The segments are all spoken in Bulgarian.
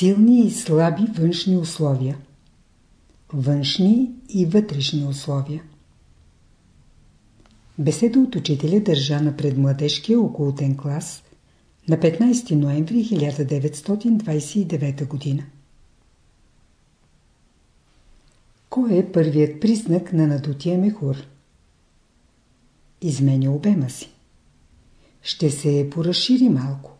Силни и слаби външни условия. Външни и вътрешни условия. Беседа от учителя държа на предмладежкия окултен клас на 15 ноември 1929 г. Кой е първият признак на надутия мехур? Изменя обема си. Ще се поразшири малко.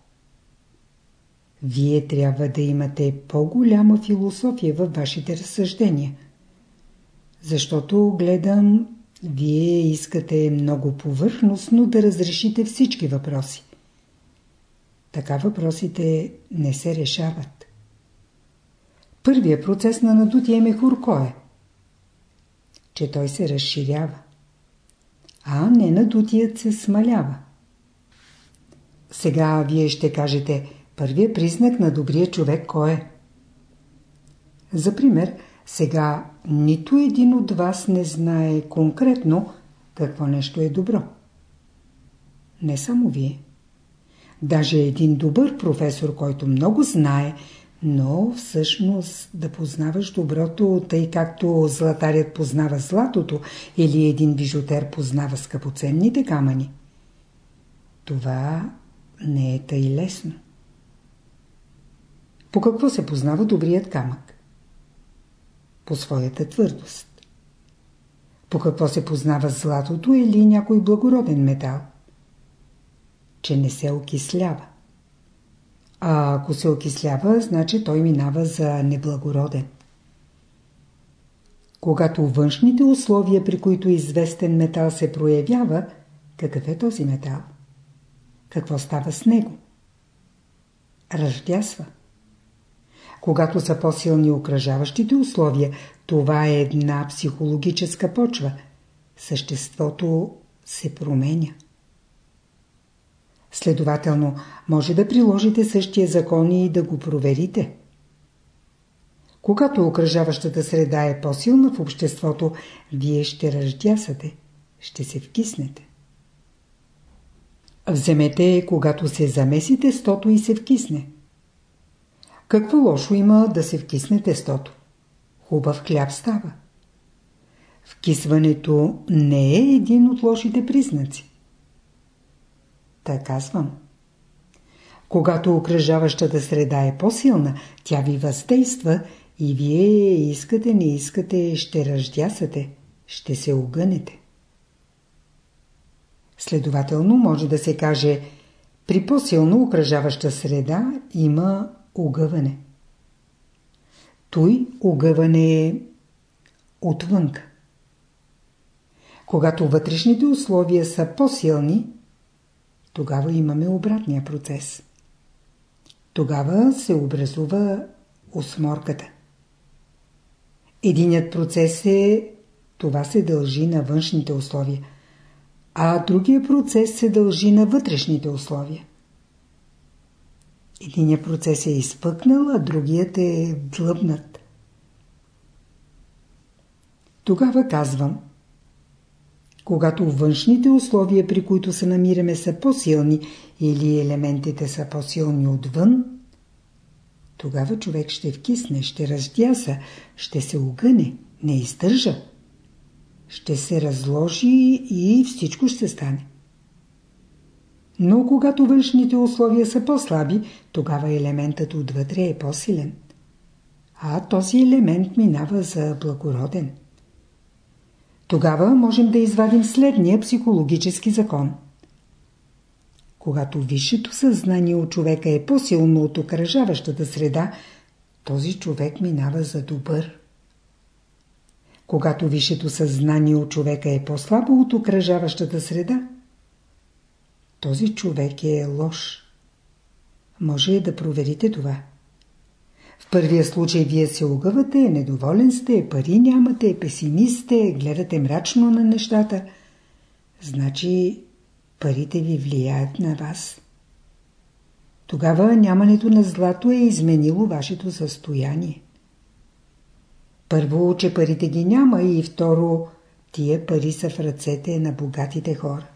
Вие трябва да имате по-голяма философия във вашите разсъждения. Защото гледам, вие искате много повърхностно да разрешите всички въпроси. Така въпросите не се решават. Първият процес на надутия мехур кой е? Че той се разширява. А не надутият се смалява. Сега вие ще кажете – Първият признак на добрия човек кой е? За пример, сега нито един от вас не знае конкретно какво нещо е добро. Не само вие. Даже един добър професор, който много знае, но всъщност да познаваш доброто, тъй както златарят познава златото или един бижутер познава скъпоценните камъни. Това не е тъй лесно. По какво се познава добрият камък? По своята твърдост. По какво се познава златото или някой благороден метал? Че не се окислява. А ако се окислява, значи той минава за неблагороден. Когато външните условия, при които известен метал се проявява, какъв е този метал? Какво става с него? Ръждясва. Когато са по-силни окръжаващите условия, това е една психологическа почва. Съществото се променя. Следователно, може да приложите същия закон и да го проверите. Когато окръжаващата среда е по-силна в обществото, вие ще ръждясате, ще се вкиснете. Вземете, когато се замесите стото и се вкисне. Какво лошо има да се вкисне тестото? Хубав хляб става. Вкисването не е един от лошите признаци. Та казвам. Когато окръжаващата среда е по-силна, тя ви въздейства и вие искате, не искате, ще ръждясате, ще се огънете. Следователно може да се каже, при по-силно окръжаваща среда има огъване. Той огъване е отвънка. Когато вътрешните условия са по-силни, тогава имаме обратния процес. Тогава се образува осморката. Единият процес е това се дължи на външните условия, а другия процес се дължи на вътрешните условия. Единият процес е изпъкнал, а другият е длъбнат. Тогава казвам, когато външните условия, при които се намираме, са по-силни или елементите са по-силни отвън, тогава човек ще вкисне, ще раздяса, ще се огъне, не издържа. Ще се разложи и всичко ще стане. Но когато външните условия са по-слаби, тогава елементът отвътре е по-силен. А този елемент минава за благороден. Тогава можем да извадим следния психологически закон. Когато висшето съзнание от човека е по-силно от окръжаващата среда, този човек минава за добър. Когато висшето съзнание от човека е по-слабо от окръжаващата среда, този човек е лош. Може да проверите това. В първия случай вие се огъвате, недоволен сте, пари нямате, песимист сте, гледате мрачно на нещата. Значи парите ви влияят на вас. Тогава нямането на злато е изменило вашето състояние. Първо, че парите ги няма и второ, тия пари са в ръцете на богатите хора.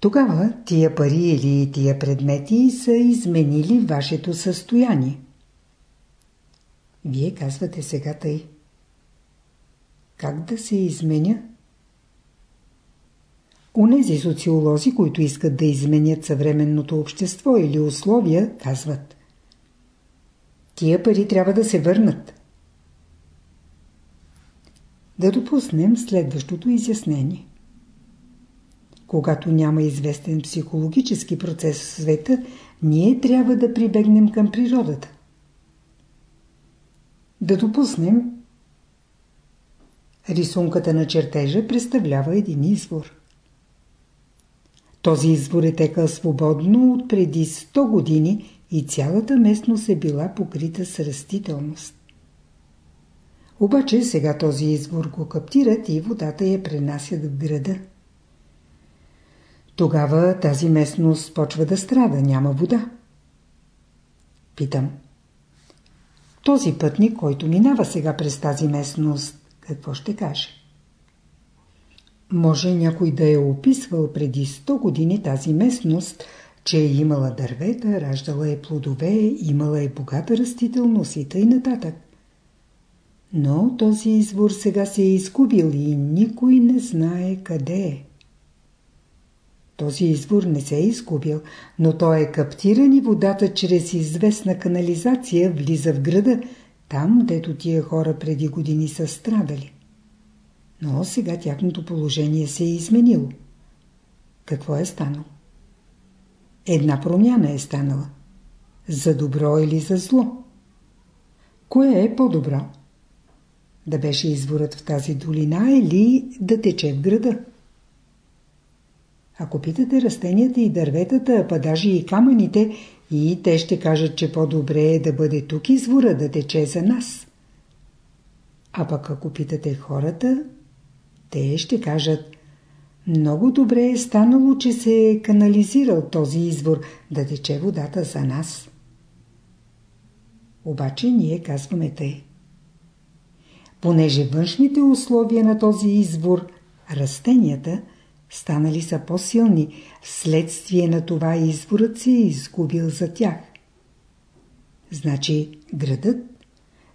Тогава тия пари или тия предмети са изменили вашето състояние. Вие казвате сега тъй. Как да се изменя? Унези социолози, които искат да изменят съвременното общество или условия, казват Тия пари трябва да се върнат. Да допуснем следващото изяснение. Когато няма известен психологически процес в света, ние трябва да прибегнем към природата. Да допуснем, рисунката на чертежа представлява един извор. Този извор е текал свободно от преди 100 години и цялата местност е била покрита с растителност. Обаче сега този извор го каптират и водата я пренасят в града. Тогава тази местност почва да страда, няма вода. Питам. Този пътник, който минава сега през тази местност, какво ще каже? Може някой да е описвал преди 100 години тази местност, че е имала дървета, раждала е плодове, имала е богата растителност и тъй нататък. Но този извор сега се е изгубил и никой не знае къде е. Този извор не се е изгубил, но той е каптиран и водата чрез известна канализация влиза в града, там, дето тия хора преди години са страдали. Но сега тяхното положение се е изменило. Какво е станало? Една промяна е станала. За добро или за зло? Кое е по-добро? Да беше изворът в тази долина или да тече в града? Ако питате растенията и дърветата, па даже и камъните, и те ще кажат, че по-добре е да бъде тук извора, да тече за нас. А пък ако питате хората, те ще кажат много добре е станало, че се е канализирал този извор, да тече водата за нас. Обаче ние казваме тъй. Понеже външните условия на този извор, растенията, станали са по-силни, следствие на това изворът се е изгубил за тях. Значи градът,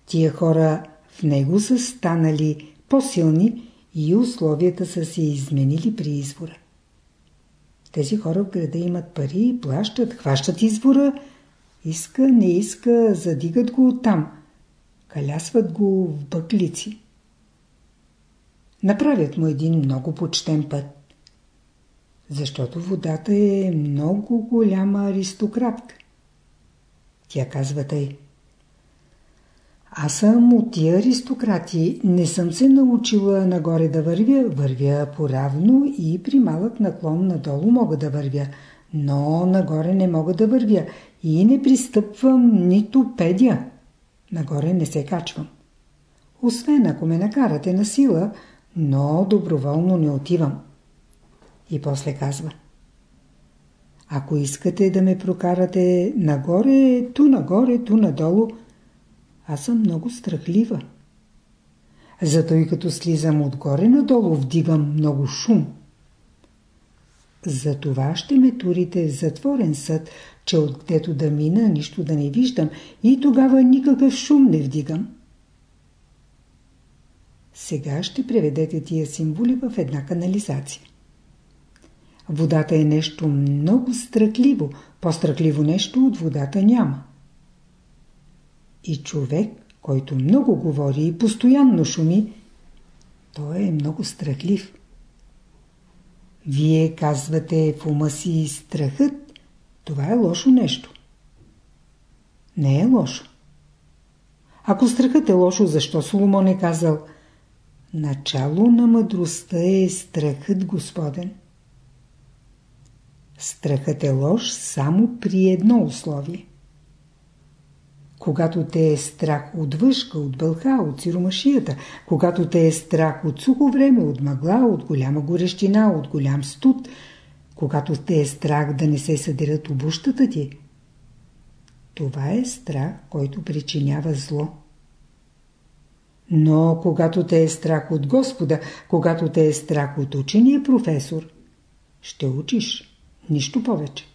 тия хора в него са станали по-силни и условията са се изменили при извора. Тези хора в града имат пари, плащат, хващат извора, иска, не иска, задигат го оттам, калясват го в бъклици. Направят му един много почтен път. Защото водата е много голяма аристократка. Тя казва тъй. Аз съм от тия аристократи. Не съм се научила нагоре да вървя. Вървя поравно и при малък наклон надолу мога да вървя. Но нагоре не мога да вървя. И не пристъпвам нито педя. Нагоре не се качвам. Освен ако ме накарате на сила, но доброволно не отивам. И после казва. Ако искате да ме прокарате нагоре, ту нагоре, ту надолу, аз съм много страхлива. Зато и като слизам отгоре надолу, вдигам много шум. За това ще ме турите в затворен съд, че откъдето да мина, нищо да не виждам и тогава никакъв шум не вдигам. Сега ще преведете тия символи в една канализация. Водата е нещо много страхливо, по-страхливо нещо от водата няма. И човек, който много говори и постоянно шуми, той е много страхлив. Вие казвате в ума си страхът, това е лошо нещо. Не е лошо. Ако страхът е лошо, защо Соломон е казал Начало на мъдростта е страхът Господен. Страхът е лош само при едно условие. Когато те е страх от въшка, от бълха, от сиромашията, когато те е страх от сухо време, от мъгла, от голяма горещина, от голям студ, когато те е страх да не се съдерат обущата ти, това е страх, който причинява зло. Но когато те е страх от Господа, когато те е страх от учения професор, ще учиш. Нищо повече.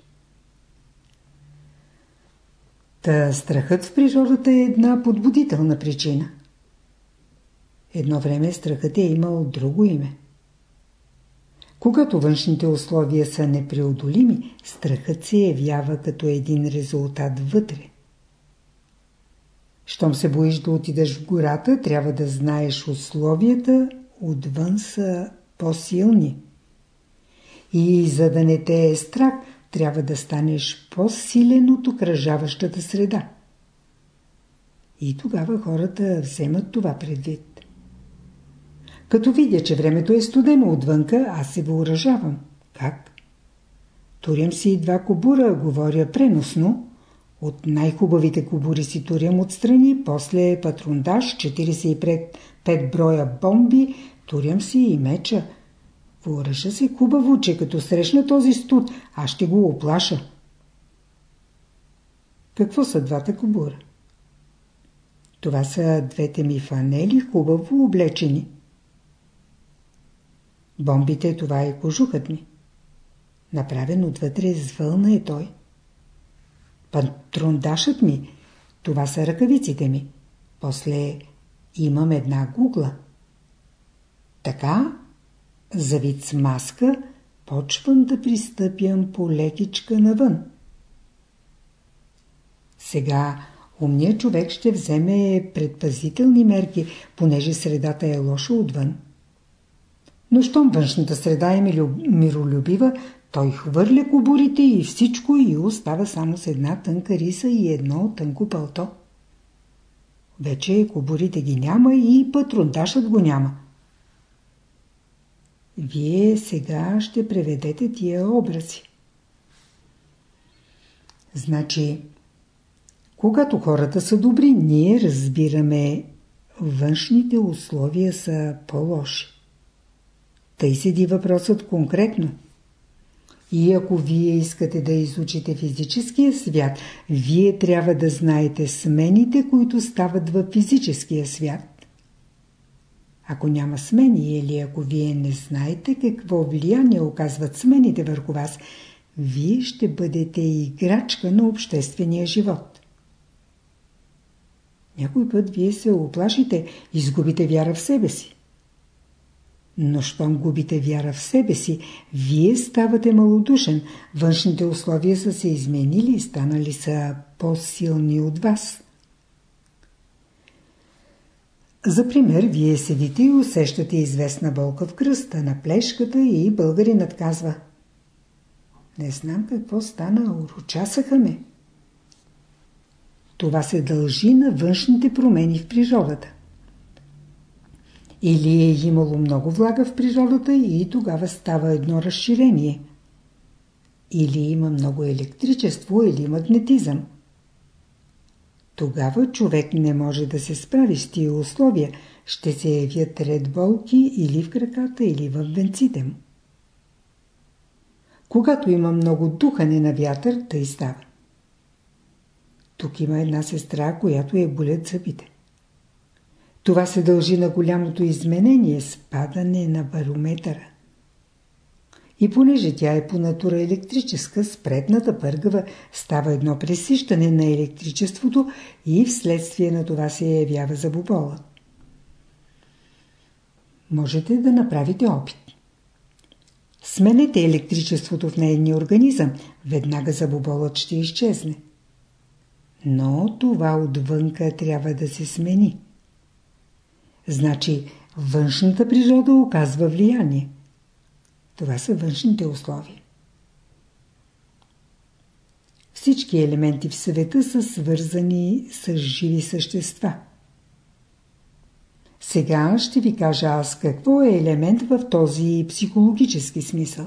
Та страхът в природата е една подбудителна причина. Едно време страхът е имал друго име. Когато външните условия са непреодолими, страхът се явява като един резултат вътре. Щом се боиш да отидеш в гората, трябва да знаеш условията отвън са по-силни. И за да не те е страх, трябва да станеш по-силен от окръжаващата среда. И тогава хората вземат това предвид. Като видя, че времето е студено отвънка, аз се въоръжавам. Как? Турям си два кобура, говоря преносно. От най-хубавите кобури си турям отстрани, после патрондаж, 45 броя бомби, турям си и меча. Въоръжа се хубаво, че като срещна този студ, аз ще го оплаша. Какво са двата кобура? Това са двете ми фанели, хубаво облечени. Бомбите, това е кожухът ми. Направен отвътре с вълна е той. Патрондашът ми, това са ръкавиците ми. После имам една гугла. Така, завид с маска, почвам да пристъпям по лекичка навън. Сега умният човек ще вземе предпазителни мерки, понеже средата е лоша отвън. Но щом външната среда е миролюбива, той хвърля кобурите и всичко и остава само с една тънка риса и едно тънко пълто. Вече кобурите ги няма и патронташът го няма. Вие сега ще преведете тия образи. Значи, когато хората са добри, ние разбираме външните условия са по-лоши. Тъй седи въпросът конкретно. И ако вие искате да изучите физическия свят, вие трябва да знаете смените, които стават в физическия свят. Ако няма смени или ако вие не знаете какво влияние оказват смените върху вас, вие ще бъдете играчка на обществения живот. Някой път вие се оплашите, изгубите вяра в себе си. Но щом губите вяра в себе си, вие ставате малодушен, външните условия са се изменили и станали са по-силни от вас. За пример, вие седите и усещате известна болка в кръста, на плешката и българинът казва Не знам какво стана, урочасаха ме. Това се дължи на външните промени в природата. Или е имало много влага в природата и тогава става едно разширение. Или има много електричество или магнетизъм. Тогава човек не може да се справи с тия условия, ще се явят ред болки или в краката, или в венците му. Когато има много духане на вятър, тъй става. Тук има една сестра, която е болят зъбите. Това се дължи на голямото изменение, спадане на барометъра. И понеже тя е по натура електрическа, с предната пъргава става едно пресищане на електричеството и вследствие на това се явява забобола. Можете да направите опит. Сменете електричеството в нейния организъм, веднага забоболът ще изчезне. Но това отвънка трябва да се смени. Значи външната природа оказва влияние. Това са външните условия. Всички елементи в света са свързани с живи същества. Сега ще ви кажа аз какво е елемент в този психологически смисъл.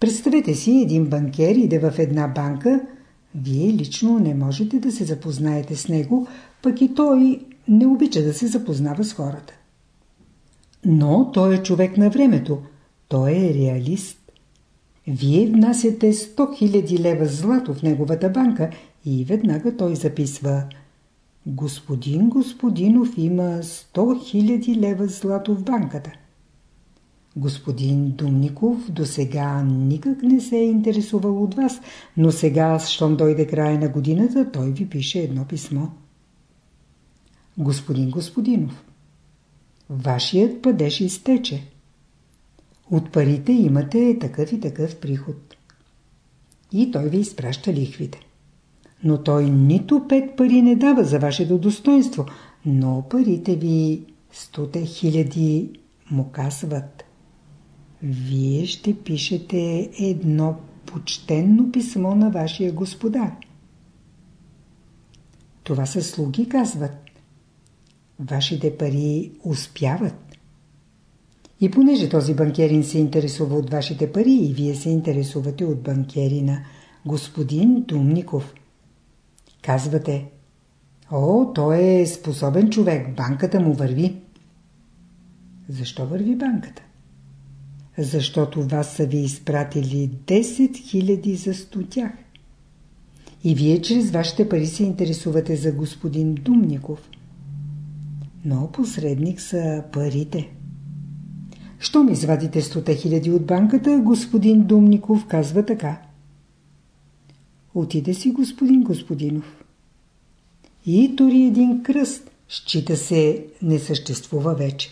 Представете си един банкер иде в една банка, вие лично не можете да се запознаете с него, пък и той не обича да се запознава с хората. Но той е човек на времето. Той е реалист. Вие внасяте 100 000 лева злато в неговата банка и веднага той записва Господин Господинов има 100 000 лева злато в банката. Господин Думников до сега никак не се е интересувал от вас, но сега, щом дойде края на годината, той ви пише едно писмо. Господин Господинов, вашият падеж изтече. От парите имате такъв и такъв приход. И той ви изпраща лихвите. Но той нито пет пари не дава за вашето достоинство, но парите ви стоте хиляди му казват. Вие ще пишете едно почтенно писмо на вашия господар. Това са слуги, казват. Вашите пари успяват. И понеже този банкерин се интересува от вашите пари и вие се интересувате от банкерина, господин Думников. Казвате, о, той е способен човек, банката му върви. Защо върви банката? Защото вас са ви изпратили 10 000 за стотях. И вие чрез вашите пари се интересувате за господин Думников. Но посредник са парите. Щом извадите 100 хиляди от банката, господин Думников казва така. Отиде си господин Господинов. И тори един кръст, счита се, не съществува вече.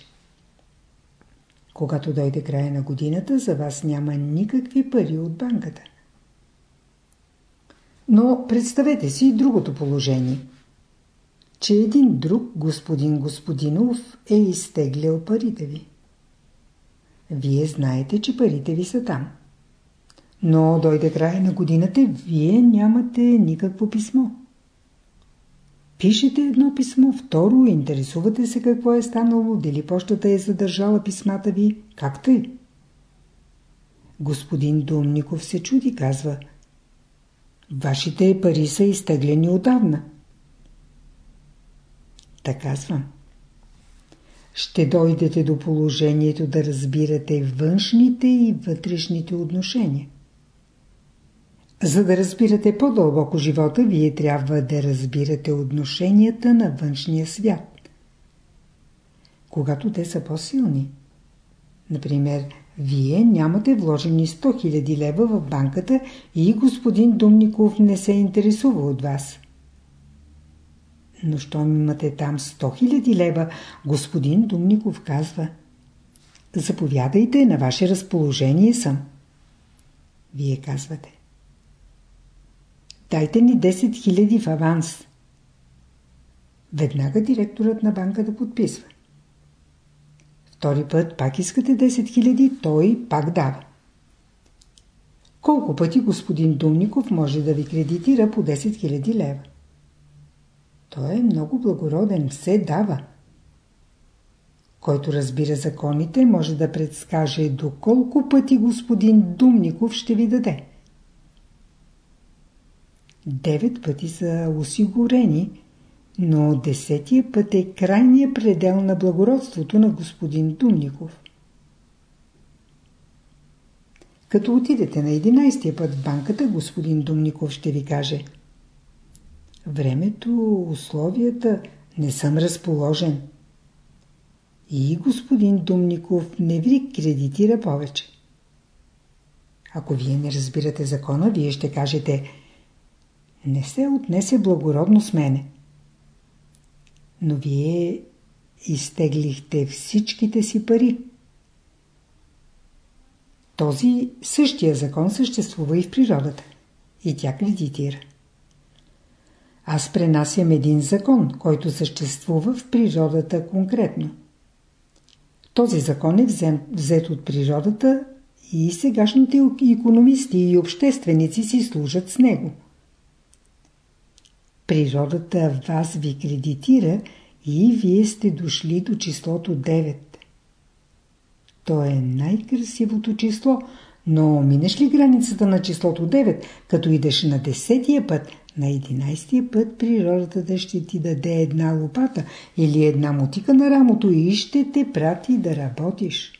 Когато дойде края на годината, за вас няма никакви пари от банката. Но представете си другото положение. Че един друг господин Господинов е изтеглял парите ви. Вие знаете, че парите ви са там. Но дойде края на годината, вие нямате никакво писмо. Пишете едно писмо, второ, интересувате се какво е станало, дали почтата е задържала писмата ви, как тъй? Господин Думников се чуди, казва. Вашите пари са изтеглени отдавна. Така казвам ще дойдете до положението да разбирате външните и вътрешните отношения. За да разбирате по-дълбоко живота, вие трябва да разбирате отношенията на външния свят. Когато те са по-силни. Например, вие нямате вложени 100 000 лева в банката и господин Думников не се интересува от вас. Но щом имате там 100 000 лева, господин Думников казва Заповядайте, на ваше разположение съм. Вие казвате Дайте ни 10 000 в аванс. Веднага директорът на банка да подписва. Втори път пак искате 10 000, той пак дава. Колко пъти господин Думников може да ви кредитира по 10 000 лева? Той е много благороден, все дава. Който разбира законите, може да предскаже доколко пъти господин Думников ще ви даде. Девет пъти са осигурени, но десетия път е крайният предел на благородството на господин Думников. Като отидете на 11 път в банката, господин Думников ще ви каже – времето, условията, не съм разположен. И господин Думников не ви кредитира повече. Ако вие не разбирате закона, вие ще кажете не се отнесе благородно с мене. Но вие изтеглихте всичките си пари. Този същия закон съществува и в природата. И тя кредитира. Аз пренасям един закон, който съществува в природата конкретно. Този закон е взет от природата и сегашните економисти и общественици си служат с него. Природата вас ви кредитира и вие сте дошли до числото 9. То е най-красивото число, но минеш ли границата на числото 9, като идеш на десетия път, на 11 път природата да ще ти даде една лопата или една мотика на рамото и ще те прати да работиш.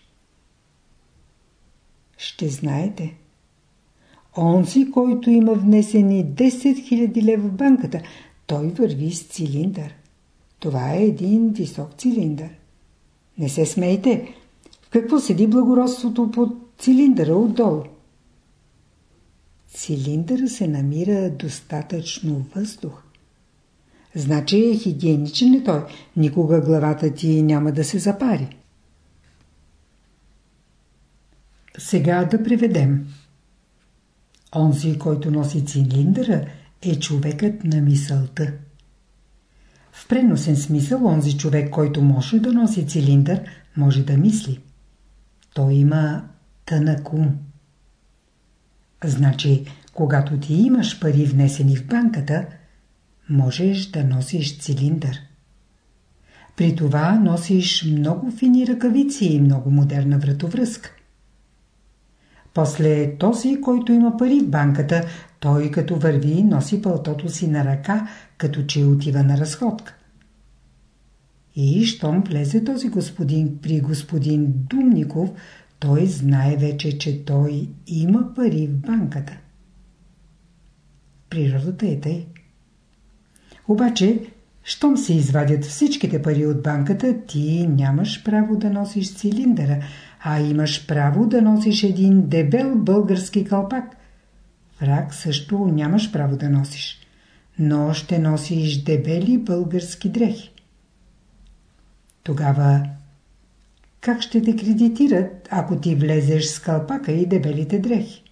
Ще знаете. Онзи, който има внесени 10 000 лева в банката, той върви с цилиндър. Това е един висок цилиндър. Не се смейте. В какво седи благородството под цилиндъра отдолу? Цилиндъра се намира достатъчно въздух. Значи е хигиеничен ли той? Никога главата ти няма да се запари. Сега да преведем. Онзи, който носи цилиндъра, е човекът на мисълта. В преносен смисъл, онзи човек, който може да носи цилиндър, може да мисли. Той има тънък ум. Значи, когато ти имаш пари внесени в банката, можеш да носиш цилиндър. При това носиш много фини ръкавици и много модерна вратовръзка. После този, който има пари в банката, той като върви носи пълтото си на ръка, като че отива на разходка. И щом влезе този господин при господин Думников, той знае вече, че той има пари в банката. Природата е тъй. Обаче, щом се извадят всичките пари от банката, ти нямаш право да носиш цилиндъра, а имаш право да носиш един дебел български кълпак. Фрак също нямаш право да носиш, но ще носиш дебели български дрехи. Тогава как ще те кредитират, ако ти влезеш с кълпака и дебелите дрехи?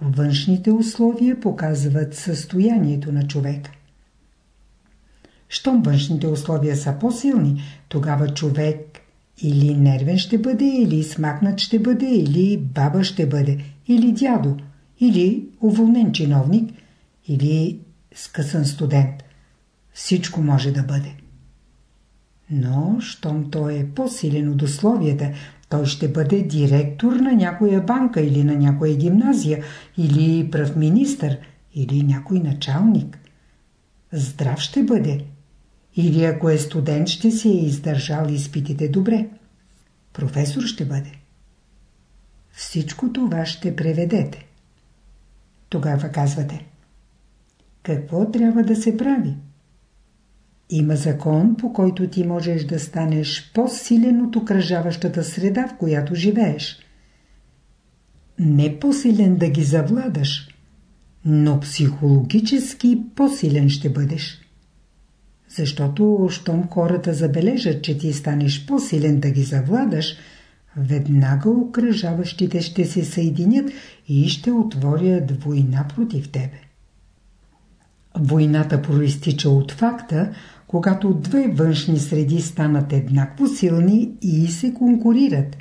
Външните условия показват състоянието на човека. Щом външните условия са по-силни, тогава човек или нервен ще бъде, или смакнат ще бъде, или баба ще бъде, или дядо, или уволнен чиновник, или скъсан студент. Всичко може да бъде. Но, щом той е по-силен от условията, той ще бъде директор на някоя банка или на някоя гимназия, или прав министър, или някой началник. Здрав ще бъде. Или ако е студент, ще си е издържал изпитите добре. Професор ще бъде. Всичко това ще преведете. Тогава казвате. Какво трябва да се прави? Има закон, по който ти можеш да станеш по-силен от окръжаващата среда, в която живееш. Не по-силен да ги завладаш, но психологически по-силен ще бъдеш. Защото, щом хората забележат, че ти станеш по-силен да ги завладаш, веднага окръжаващите ще се съединят и ще отворят война против тебе. Войната проистича от факта, когато две външни среди станат еднакво силни и се конкурират,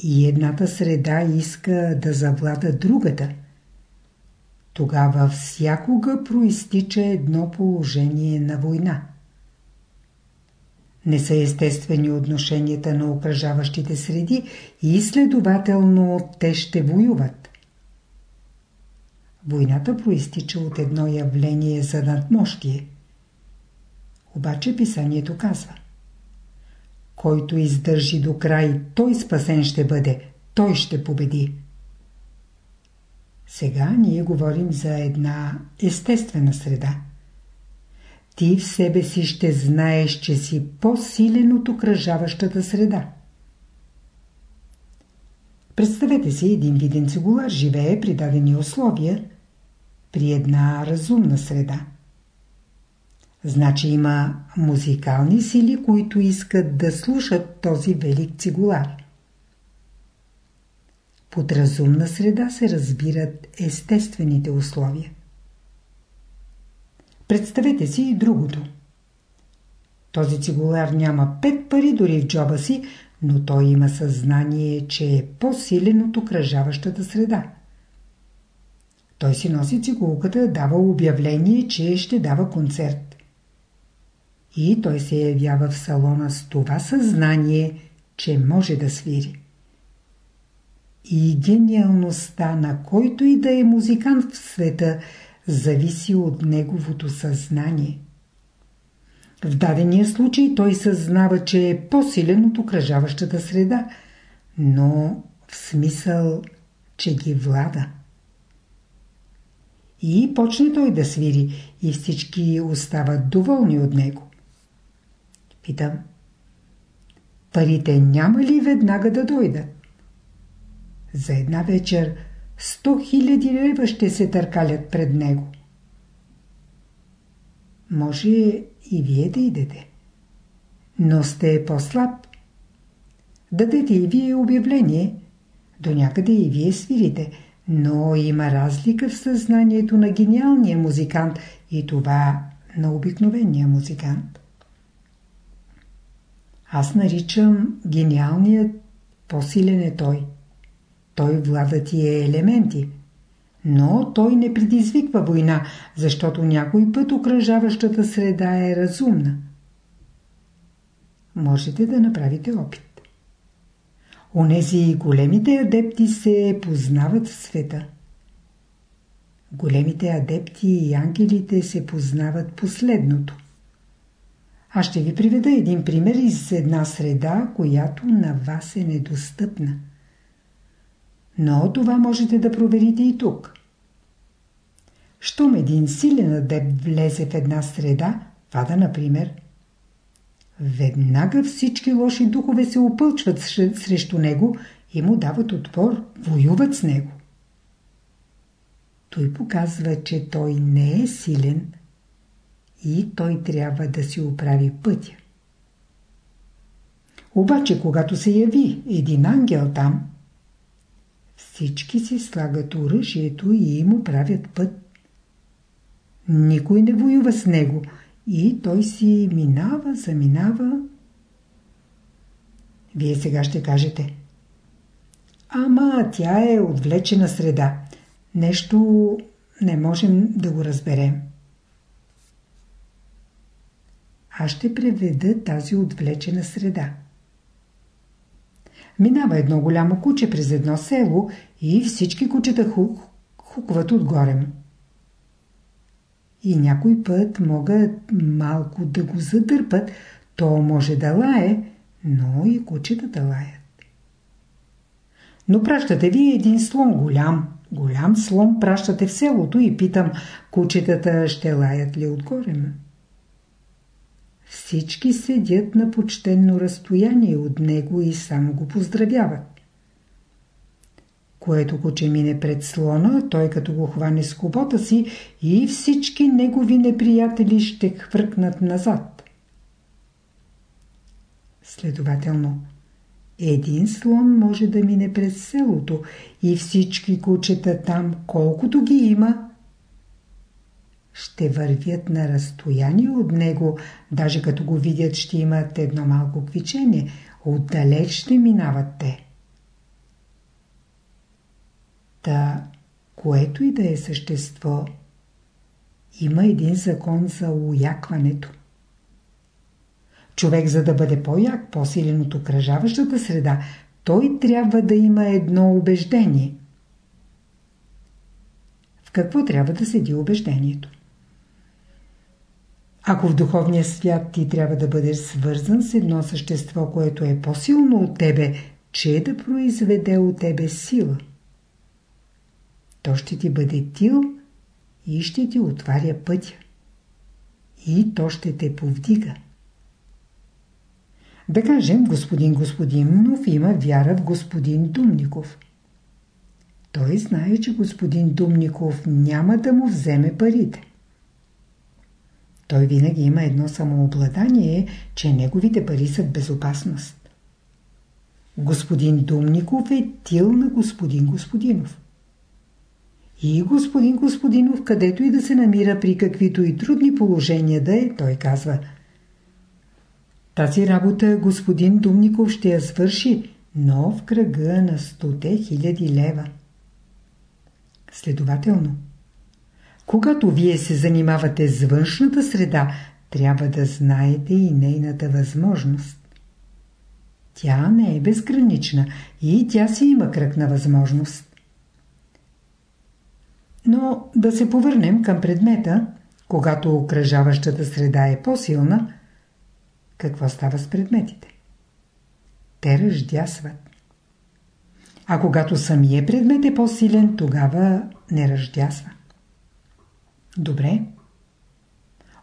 и едната среда иска да завлада другата, тогава всякога проистича едно положение на война. Не са естествени отношенията на окръжаващите среди и следователно те ще воюват. Войната проистича от едно явление за надмощие. Обаче писанието казва Който издържи до край, той спасен ще бъде, той ще победи. Сега ние говорим за една естествена среда. Ти в себе си ще знаеш, че си по-силен от окръжаващата среда. Представете си един виден цигулар живее при дадени условия, при една разумна среда. Значи има музикални сили, които искат да слушат този велик цигулар. Под разумна среда се разбират естествените условия. Представете си и другото. Този цигулар няма пет пари дори в джоба си, но той има съзнание, че е по-силен от окръжаващата среда. Той си носи цигулката, дава обявление, че ще дава концерт. И той се явява в салона с това съзнание, че може да свири. И гениалността на който и да е музикант в света зависи от неговото съзнание. В дадения случай той съзнава, че е по-силен от окръжаващата среда, но в смисъл, че ги влада. И почне той да свири и всички остават доволни от него. Питам. парите няма ли веднага да дойдат? За една вечер 100 000 лева ще се търкалят пред него. Може и вие да идете, но сте по-слаб. Дадете и вие обявление, до някъде и вие свирите, но има разлика в съзнанието на гениалния музикант и това на обикновения музикант. Аз наричам гениалният по-силен е той. Той влада тия елементи. Но той не предизвиква война, защото някой път окръжаващата среда е разумна. Можете да направите опит. Онези големите адепти се познават в света. Големите адепти и ангелите се познават последното. Аз ще ви приведа един пример из една среда, която на вас е недостъпна. Но това можете да проверите и тук. Щом един силен адепт влезе в една среда, вада, например, веднага всички лоши духове се опълчват срещу него и му дават отпор, воюват с него. Той показва, че той не е силен и той трябва да си оправи пътя. Обаче, когато се яви един ангел там, всички си слагат оръжието и му правят път. Никой не воюва с него и той си минава, заминава. Вие сега ще кажете. Ама тя е отвлечена среда. Нещо не можем да го разберем. Аз ще преведа тази отвлечена среда. Минава едно голямо куче през едно село и всички кучета хук, хукват отгоре. И някой път могат малко да го задърпат, то може да лае, но и кучетата лаят. Но пращате ви един слон голям, голям слон пращате в селото и питам, кучетата ще лаят ли отгоре? Всички седят на почтенно разстояние от него и само го поздравяват. Което куче мине пред слона, той като го хване с хобота си и всички негови неприятели ще хвъркнат назад. Следователно, един слон може да мине през селото и всички кучета там, колкото ги има, ще вървят на разстояние от него, даже като го видят ще имат едно малко квичение, отдалеч ще минават те. Та, което и да е същество, има един закон за уякването. Човек, за да бъде по-як, по-силен от окръжаващата среда, той трябва да има едно убеждение. В какво трябва да седи убеждението? Ако в духовния свят ти трябва да бъдеш свързан с едно същество, което е по-силно от тебе, че е да произведе от тебе сила, то ще ти бъде тил и ще ти отваря пътя. И то ще те повдига. Да кажем, господин Господинов има вяра в господин Думников. Той знае, че господин Думников няма да му вземе парите. Той винаги има едно самообладание, че неговите пари са в безопасност. Господин Думников е тил на господин Господинов. И господин Господинов, където и да се намира при каквито и трудни положения да е, той казва Тази работа господин Думников ще я свърши, но в кръга на стоте хиляди лева. Следователно, когато вие се занимавате с външната среда, трябва да знаете и нейната възможност. Тя не е безгранична и тя си има кръг на възможност. Но да се повърнем към предмета, когато окръжаващата среда е по-силна, какво става с предметите? Те ръждясват. А когато самия предмет е по-силен, тогава не ръждясва. Добре.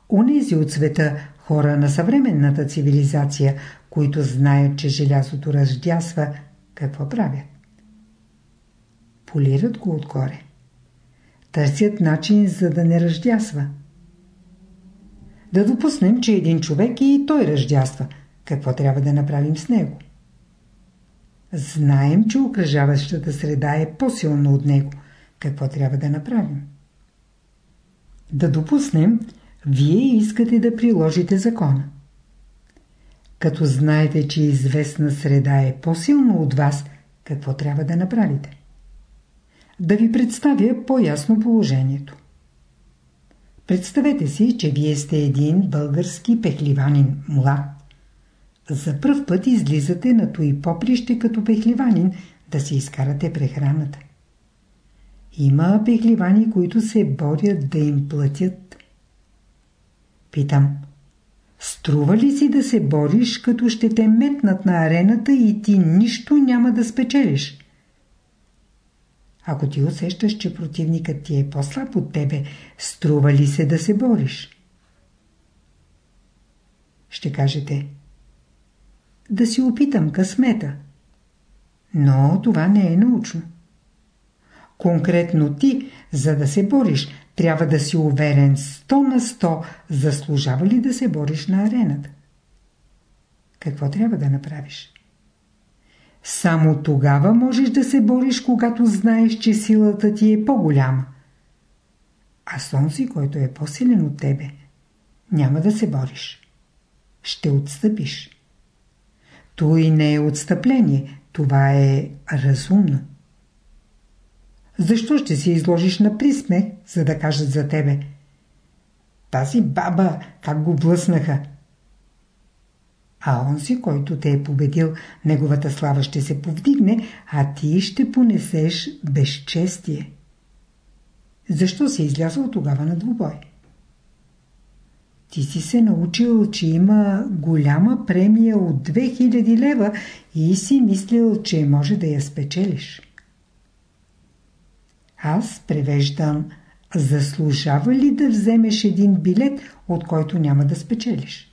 Унези от света, хора на съвременната цивилизация, които знаят, че желязото раздясва, какво правят? Полират го отгоре. Търсят начин за да не ръждясва. Да допуснем, че един човек и той ръждясва. Какво трябва да направим с него? Знаем, че окръжаващата среда е по-силна от него. Какво трябва да направим? Да допуснем, вие искате да приложите закона. Като знаете, че известна среда е по-силна от вас, какво трябва да направите? Да ви представя по-ясно положението. Представете си, че вие сте един български пехливанин, млад. За пръв път излизате на той поприще като пехливанин да си изкарате прехраната. Има пехливани, които се борят да им платят. Питам, струва ли си да се бориш, като ще те метнат на арената и ти нищо няма да спечелиш? Ако ти усещаш, че противникът ти е по-слаб от тебе, струва ли се да се бориш? Ще кажете, да си опитам късмета. Но това не е научно. Конкретно ти, за да се бориш, трябва да си уверен 100 на 100, заслужава ли да се бориш на арената. Какво трябва да направиш? Само тогава можеш да се бориш, когато знаеш, че силата ти е по-голяма. А с който е по-силен от тебе, няма да се бориш. Ще отстъпиш. Той не е отстъпление, това е разумно. Защо ще се изложиш на присмех, за да кажат за тебе? Тази баба, как го блъснаха? А онзи, който те е победил, неговата слава ще се повдигне, а ти ще понесеш безчестие. Защо си излязъл тогава на двубой? Ти си се научил, че има голяма премия от 2000 лева и си мислил, че може да я спечелиш. Аз превеждам заслужава ли да вземеш един билет, от който няма да спечелиш?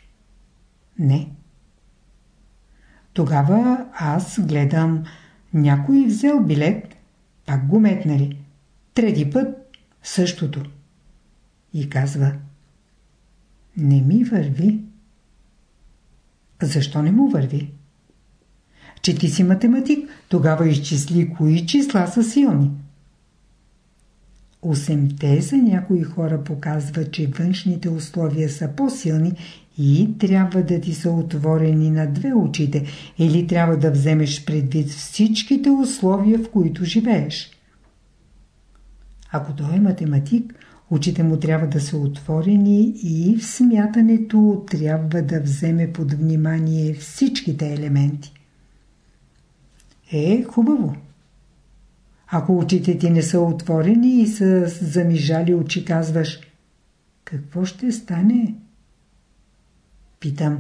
Не. Тогава аз гледам някой взел билет, пак го метнали. Трети път същото. И казва Не ми върви. Защо не му върви? Че ти си математик, тогава изчисли кои числа са силни. Осемте за някои хора показва, че външните условия са по-силни и трябва да ти са отворени на две очите или трябва да вземеш предвид всичките условия, в които живееш. Ако той е математик, очите му трябва да са отворени и в смятането трябва да вземе под внимание всичките елементи. Е, хубаво. Ако очите ти не са отворени и са замижали очи, казваш, какво ще стане? Питам.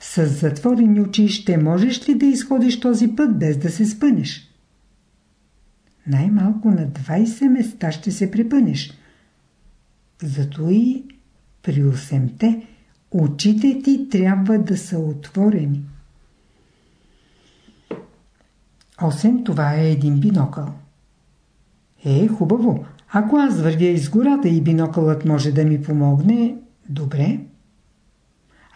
С затворени очи ще можеш ли да изходиш този път без да се спънеш? Най-малко на 20 места ще се препънеш. Зато и при 8-те очите ти трябва да са отворени. 8 това е един бинокъл. Е, хубаво. Ако аз вървя из гората и бинокълът може да ми помогне, добре.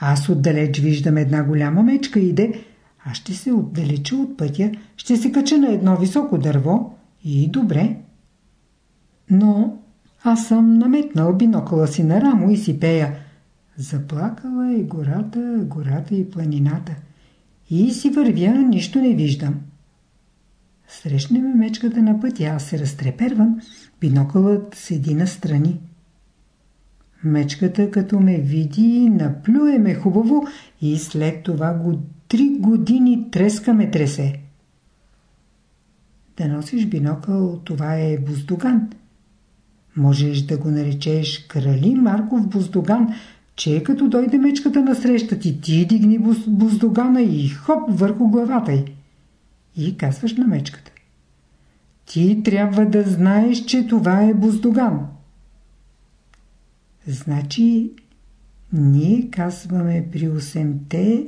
Аз отдалеч виждам една голяма мечка иде, аз ще се отдалеча от пътя, ще се кача на едно високо дърво и добре. Но аз съм наметнал бинокъла си на рамо и си пея. Заплакала е гората, гората и планината. И си вървя, нищо не виждам. Срещне ме мечката на пътя, аз се разтрепервам, бинокълът седи настрани. Мечката като ме види, наплюе ме хубаво и след това го три години треска ме тресе. Да носиш бинокъл, това е буздоган. Можеш да го наречеш крали Марков буздоган, че като дойде мечката на среща ти, ти дигни буздогана и хоп върху главата й. И казваш на мечката. Ти трябва да знаеш, че това е буздоган. Значи, ние казваме при осемте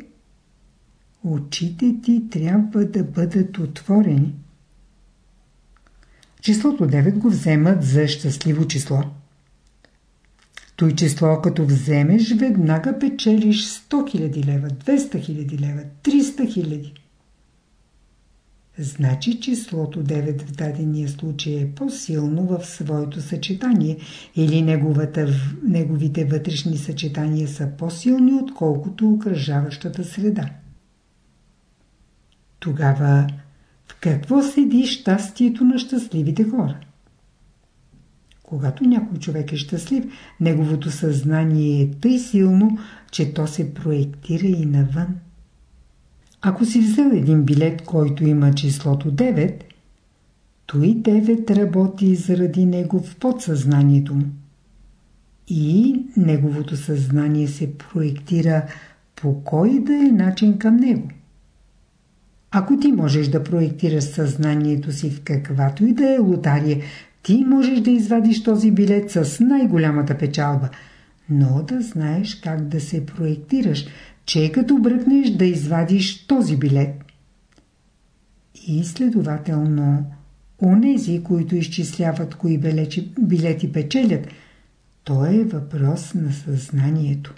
очите ти трябва да бъдат отворени. Числото 9 го вземат за щастливо число. Той число, като вземеш, веднага печелиш 100 000 лева, 200 000 лева, 300 000. Значи числото 9 в дадения случай е по-силно в своето съчетание или неговата, неговите вътрешни съчетания са по-силни, отколкото окръжаващата среда. Тогава в какво седи щастието на щастливите хора? Когато някой човек е щастлив, неговото съзнание е тъй силно, че то се проектира и навън. Ако си взел един билет, който има числото 9, то и 9 работи заради него в подсъзнанието му. И неговото съзнание се проектира по кой да е начин към него. Ако ти можеш да проектираш съзнанието си в каквато и да е лотария, ти можеш да извадиш този билет с най-голямата печалба, но да знаеш как да се проектираш, че като бръкнеш да извадиш този билет. И следователно, онези, които изчисляват кои билети, печелят, то е въпрос на съзнанието.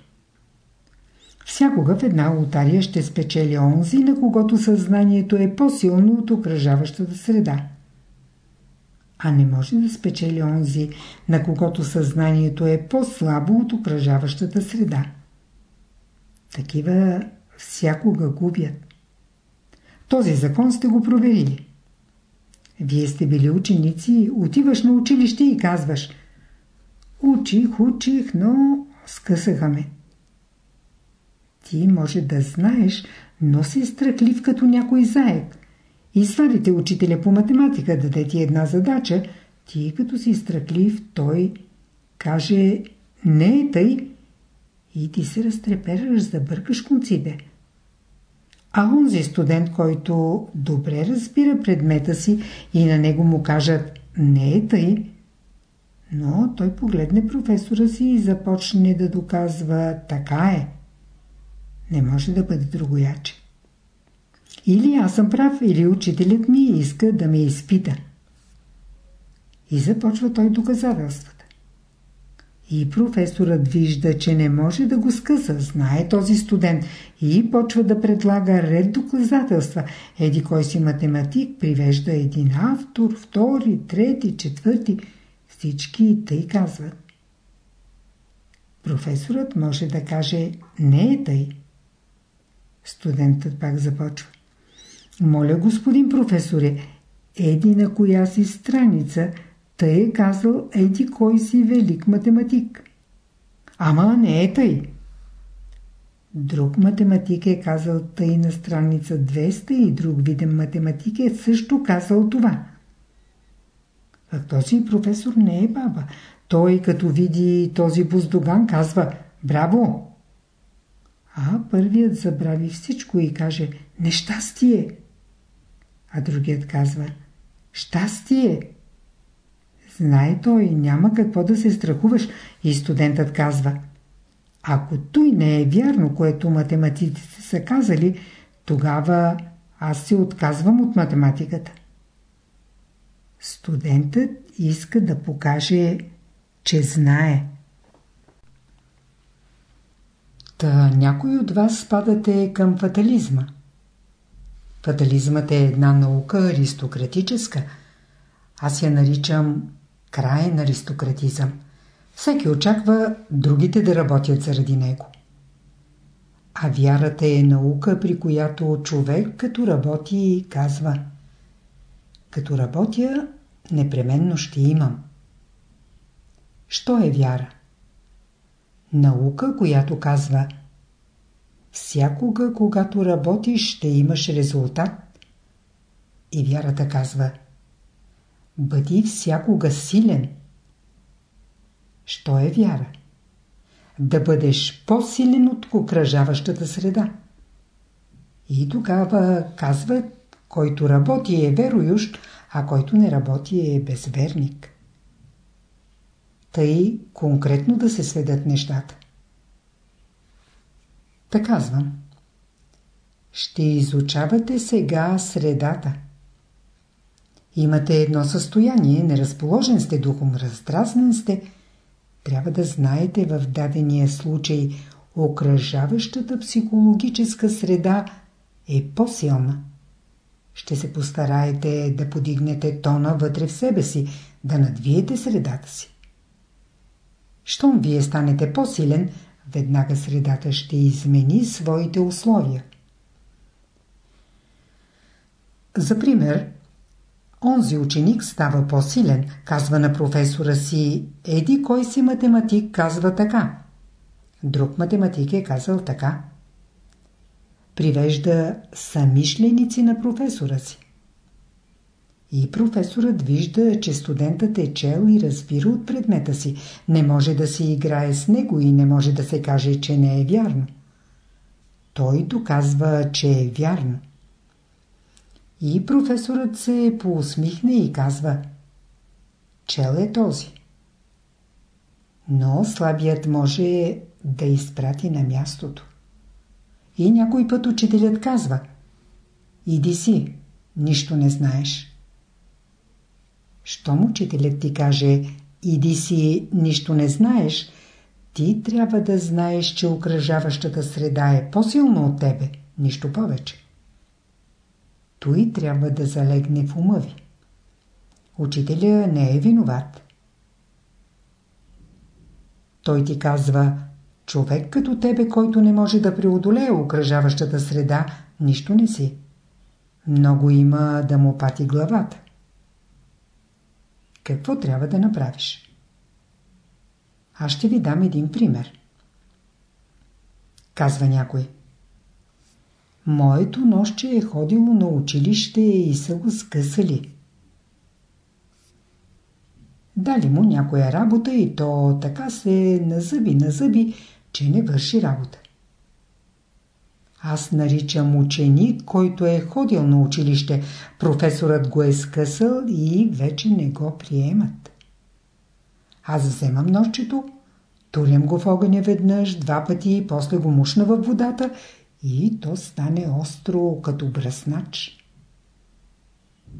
Всякога в една лотария ще спечели онзи, на когото съзнанието е по-силно от окръжаващата среда. А не може да спечели онзи, на когото съзнанието е по-слабо от окръжаващата среда. Такива всякога губят. Този закон сте го проверили. Вие сте били ученици, отиваш на училище и казваш Учих, учих, но скъсаха ме. Ти може да знаеш, но си страхлив като някой заек. Извадите учителя по математика, даде ти една задача, ти като си страхлив, той каже не е тъй и ти се разтрепераш, забъркаш конците. А онзи студент, който добре разбира предмета си и на него му кажат не е тъй, но той погледне професора си и започне да доказва така е. Не може да бъде другояче. Или аз съм прав, или учителят ми иска да ме изпита. И започва той доказателствата. И професорът вижда, че не може да го скъса, знае този студент и почва да предлага ред доказателства. Еди кой си математик привежда един автор, втори, трети, четвърти. Всички и тъй казват. Професорът може да каже не е тъй. Студентът пак започва. Моля, господин професоре, еди на коя си страница, тъй е казал еди кой си велик математик. Ама не е тъй. Друг математик е казал тъй на страница 200 и друг виден математик е също казал това. А този професор не е баба. Той като види този буздоган казва «Браво!» А първият забрави всичко и каже «Нещастие!» А другият казва «Щастие!» Знае той, няма какво да се страхуваш и студентът казва Ако той не е вярно, което математиците са казали, тогава аз се отказвам от математиката. Студентът иска да покаже, че знае. Та някой от вас спадате към фатализма. Фатализмът е една наука аристократическа. Аз я наричам краен аристократизъм. Всеки очаква другите да работят заради него. А вярата е наука, при която човек като работи казва Като работя, непременно ще имам. Що е вяра? Наука, която казва Всякога, когато работиш, ще имаш резултат. И вярата казва Бъди всякога силен. Що е вяра? Да бъдеш по-силен от окръжаващата среда. И тогава казват, който работи е верующ, а който не работи е безверник. Тъй конкретно да се сведат нещата. Та казвам. Ще изучавате сега средата. Имате едно състояние, неразположен сте духом, раздразнен сте. Трябва да знаете в дадения случай окръжаващата психологическа среда е по-силна. Ще се постараете да подигнете тона вътре в себе си, да надвиете средата си. Щом вие станете по-силен, веднага средата ще измени своите условия. За пример, онзи ученик става по-силен, казва на професора си, еди кой си математик казва така. Друг математик е казал така. Привежда самишленици на професора си. И професорът вижда, че студентът е чел и разбира от предмета си. Не може да се играе с него и не може да се каже, че не е вярно. Той доказва, че е вярно. И професорът се поусмихне и казва Чел е този. Но слабият може да изпрати на мястото. И някой път учителят казва Иди си, нищо не знаеш. Щом учителят ти каже Иди си, нищо не знаеш, ти трябва да знаеш, че окръжаващата среда е по-силна от тебе, нищо повече. Той трябва да залегне в ума ви. Учителя не е виноват. Той ти казва, човек като тебе, който не може да преодолее окръжаващата среда, нищо не си. Много има да му пати главата. Какво трябва да направиш? Аз ще ви дам един пример. Казва някой. Моето нощче е ходило на училище и са го скъсали. Дали му някоя работа и то така се назъби, назъби, че не върши работа. Аз наричам ученик, който е ходил на училище. Професорът го е скъсал и вече не го приемат. Аз вземам нощчето, турям го в огъня веднъж, два пъти, после го мушна във водата и то стане остро като бръснач.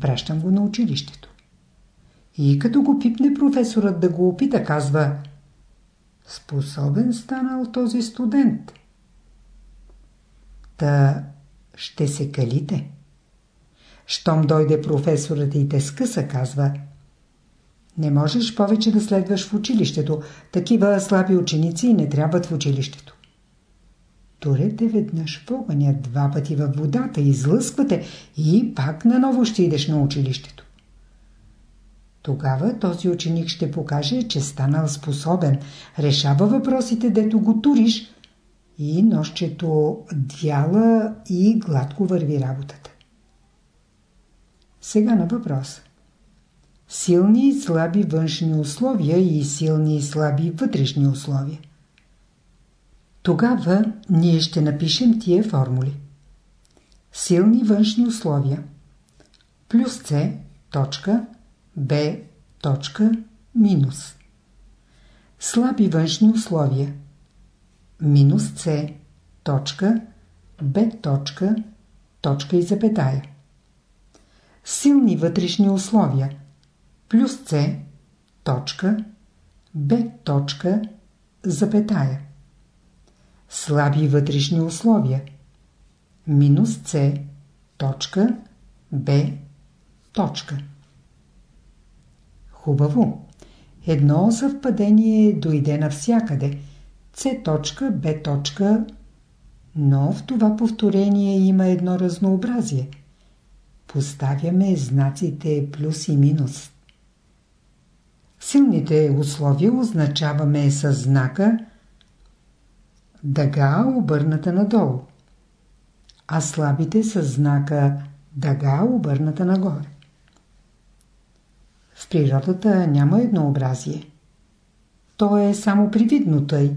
Пращам го на училището. И като го пипне професорът да го опита, казва Способен станал този студент. Та ще се калите. Щом дойде професорът и те скъса, казва Не можеш повече да следваш в училището. Такива слаби ученици не трябват в училището. Турете веднъж в огъня, два пъти във водата, излъсквате и пак наново ще идеш на училището. Тогава този ученик ще покаже, че станал способен, решава въпросите, дето го туриш и нощчето дяла и гладко върви работата. Сега на въпрос. Силни и слаби външни условия и силни и слаби вътрешни условия. Тогава ние ще напишем тия формули. Силни външни условия плюс С, точка, Б, точка, минус. Слаби външни условия минус С, точка, Б, точка, точка и запетая. Силни вътрешни условия плюс С, точка, Б, точка, запетая слаби вътрешни условия. Минус С, точка, Б, точка. Хубаво. Едно съвпадение дойде навсякъде. С точка, Б точка, но в това повторение има едно разнообразие. Поставяме знаците плюс и минус. Силните условия означаваме със знака дъга обърната надолу, а слабите с знака дъга обърната нагоре. В природата няма еднообразие. То е само привидно тъй,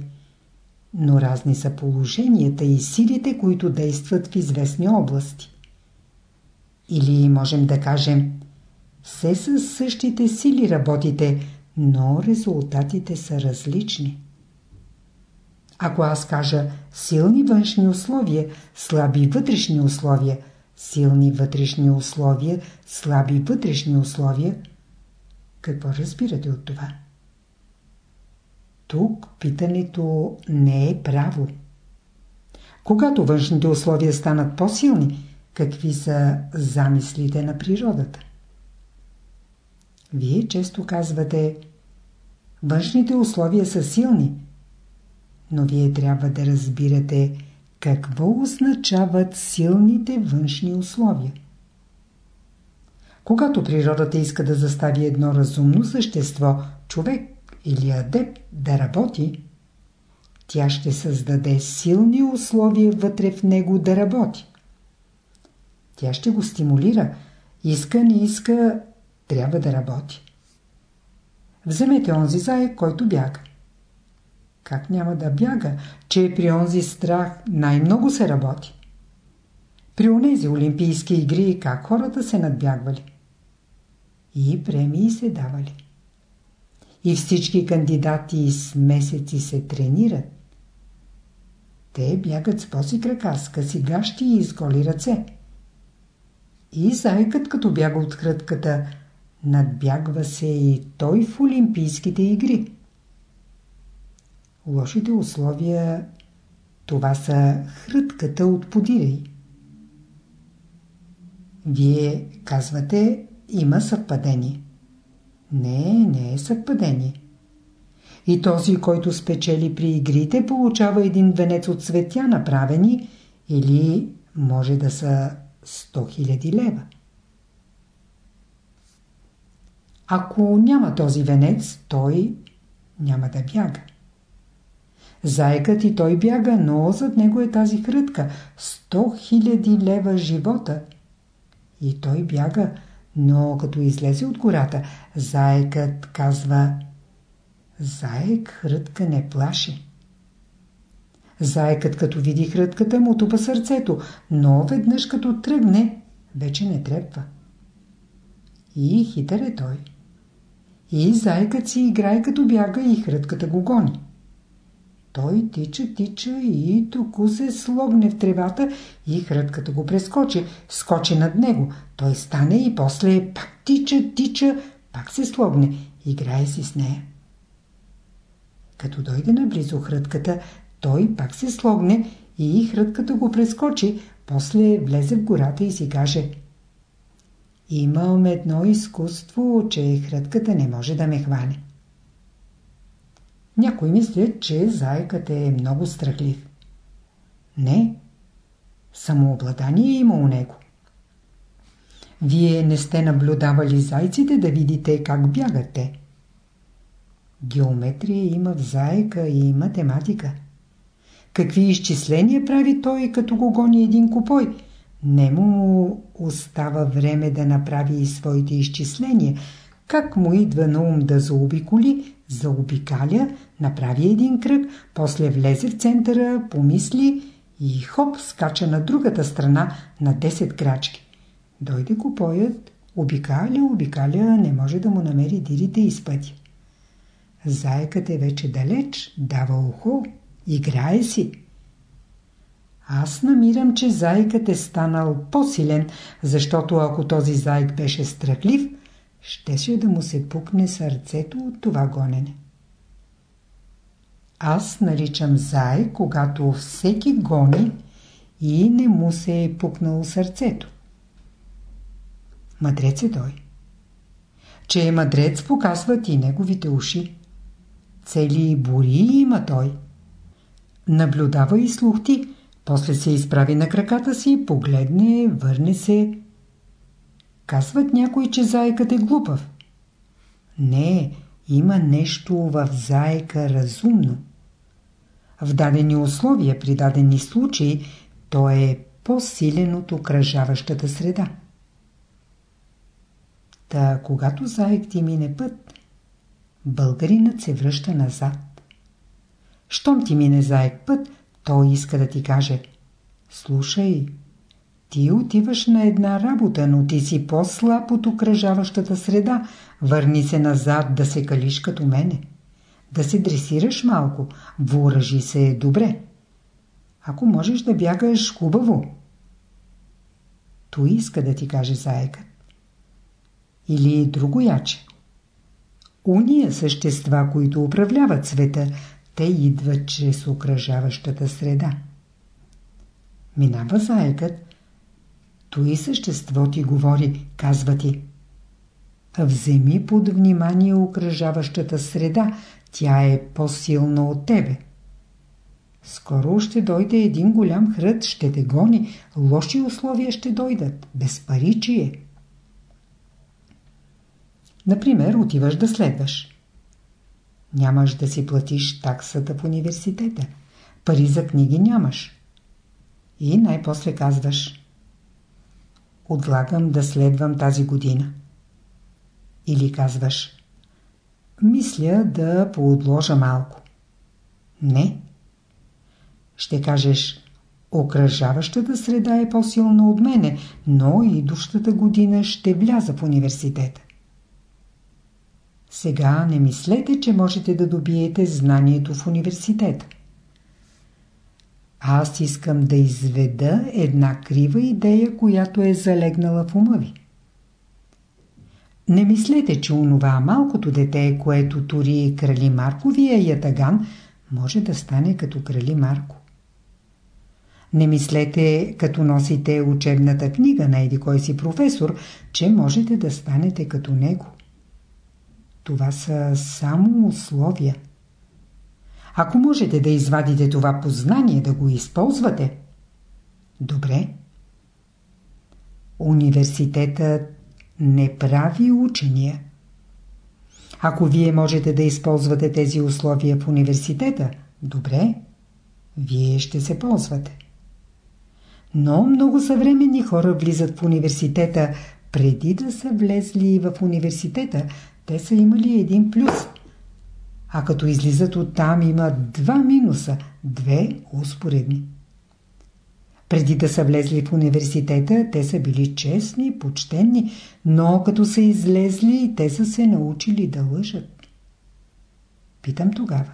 но разни са положенията и силите, които действат в известни области. Или можем да кажем, все с същите сили работите, но резултатите са различни. Ако аз кажа силни външни условия, слаби вътрешни условия, силни вътрешни условия, слаби вътрешни условия, какво разбирате от това? Тук питането не е право. Когато външните условия станат по-силни, какви са замислите на природата? Вие често казвате външните условия са силни, но вие трябва да разбирате какво означават силните външни условия. Когато природата иска да застави едно разумно същество, човек или адепт да работи, тя ще създаде силни условия вътре в него да работи. Тя ще го стимулира. Иска, не иска, трябва да работи. Вземете онзи заек, който бяга. Как няма да бяга, че при онзи страх най-много се работи? При онези олимпийски игри как хората се надбягвали? И премии се давали. И всички кандидати с месеци се тренират. Те бягат с поси крака, с къси гащи и с голи ръце. И зайкът, като бяга от хрътката, надбягва се и той в Олимпийските игри. Лошите условия това са хрътката от подирей. Вие казвате, има съвпадение. Не, не е съвпадение. И този, който спечели при игрите, получава един венец от цветя направени или може да са 100 000 лева. Ако няма този венец, той няма да бяга. Зайкът и той бяга, но зад него е тази хрътка. 100 000 лева живота. И той бяга, но като излезе от гората, заекът казва Заек хрътка не плаши. Заекът като види хрътката му тупа сърцето, но веднъж като тръгне, вече не трепва. И хитър е той. И зайкът си играе като бяга и хрътката го гони. Той тича, тича и току се слогне в тревата и хрътката го прескочи, скочи над него. Той стане и после пак тича, тича, пак се слогне, играе си с нея. Като дойде наблизо хрътката, той пак се слогне и хрътката го прескочи, после влезе в гората и си каже Имам едно изкуство, че хрътката не може да ме хване. Някой мислят, че заекът е много страхлив. Не. Самообладание има у него. Вие не сте наблюдавали зайците да видите как бягат те. Геометрия има в заека и математика. Какви изчисления прави той, като го гони един купой? Не му остава време да направи и своите изчисления. Как му идва на ум да заобиколи, заобикаля, направи един кръг, после влезе в центъра, помисли и хоп, скача на другата страна на 10 крачки. Дойде купоят, обикаля, обикаля, не може да му намери дирите из пътя. Заекът е вече далеч, дава ухо, играе си. Аз намирам, че зайкът е станал по-силен, защото ако този зайк беше страхлив, щеше да му се пукне сърцето от това гонене. Аз наричам зай, когато всеки гони и не му се е пукнало сърцето. Мъдрец е той. Че е мъдрец показват и неговите уши. Цели бури има той. Наблюдава и слухти, после се изправи на краката си, погледне, върне се. Казват някой, че заекът е глупав. Не, има нещо в заека разумно. В дадени условия, при дадени случаи, той е по-силен от окръжаващата среда. Та, когато заек ти мине път, българинът се връща назад. Щом ти мине заек път, той иска да ти каже Слушай, ти отиваш на една работа, но ти си по-слаб от окръжаващата среда. Върни се назад да се калиш като мене. Да се дресираш малко, въоръжи се добре. Ако можеш да бягаш хубаво. То иска да ти каже заекът. Или друго яче. Уния същества, които управляват света, те идват чрез окръжаващата среда. Минава заекът, той същество ти говори, казва ти. Вземи под внимание окръжаващата среда, тя е по-силна от тебе. Скоро ще дойде един голям хрът, ще те гони, лоши условия ще дойдат, безпаричие. Например, отиваш да следваш. Нямаш да си платиш таксата в университета. Пари за книги нямаш. И най-после казваш Отлагам да следвам тази година. Или казваш Мисля да поотложа малко. Не. Ще кажеш Окръжаващата среда е по-силна от мене, но идущата година ще вляза в университета. Сега не мислете, че можете да добиете знанието в университета. Аз искам да изведа една крива идея, която е залегнала в ума ви. Не мислете, че онова малкото дете, което тури крали Марковия ятаган, може да стане като крали Марко. Не мислете, като носите учебната книга на еди кой си професор, че можете да станете като него. Това са само условия. Ако можете да извадите това познание, да го използвате, добре. Университетът не прави учения. Ако вие можете да използвате тези условия в университета, добре, вие ще се ползвате. Но много съвременни хора влизат в университета. Преди да са влезли в университета, те са имали един плюс. А като излизат оттам имат два минуса, две успоредни. Преди да са влезли в университета, те са били честни, почтенни, но като са излезли, те са се научили да лъжат. Питам тогава.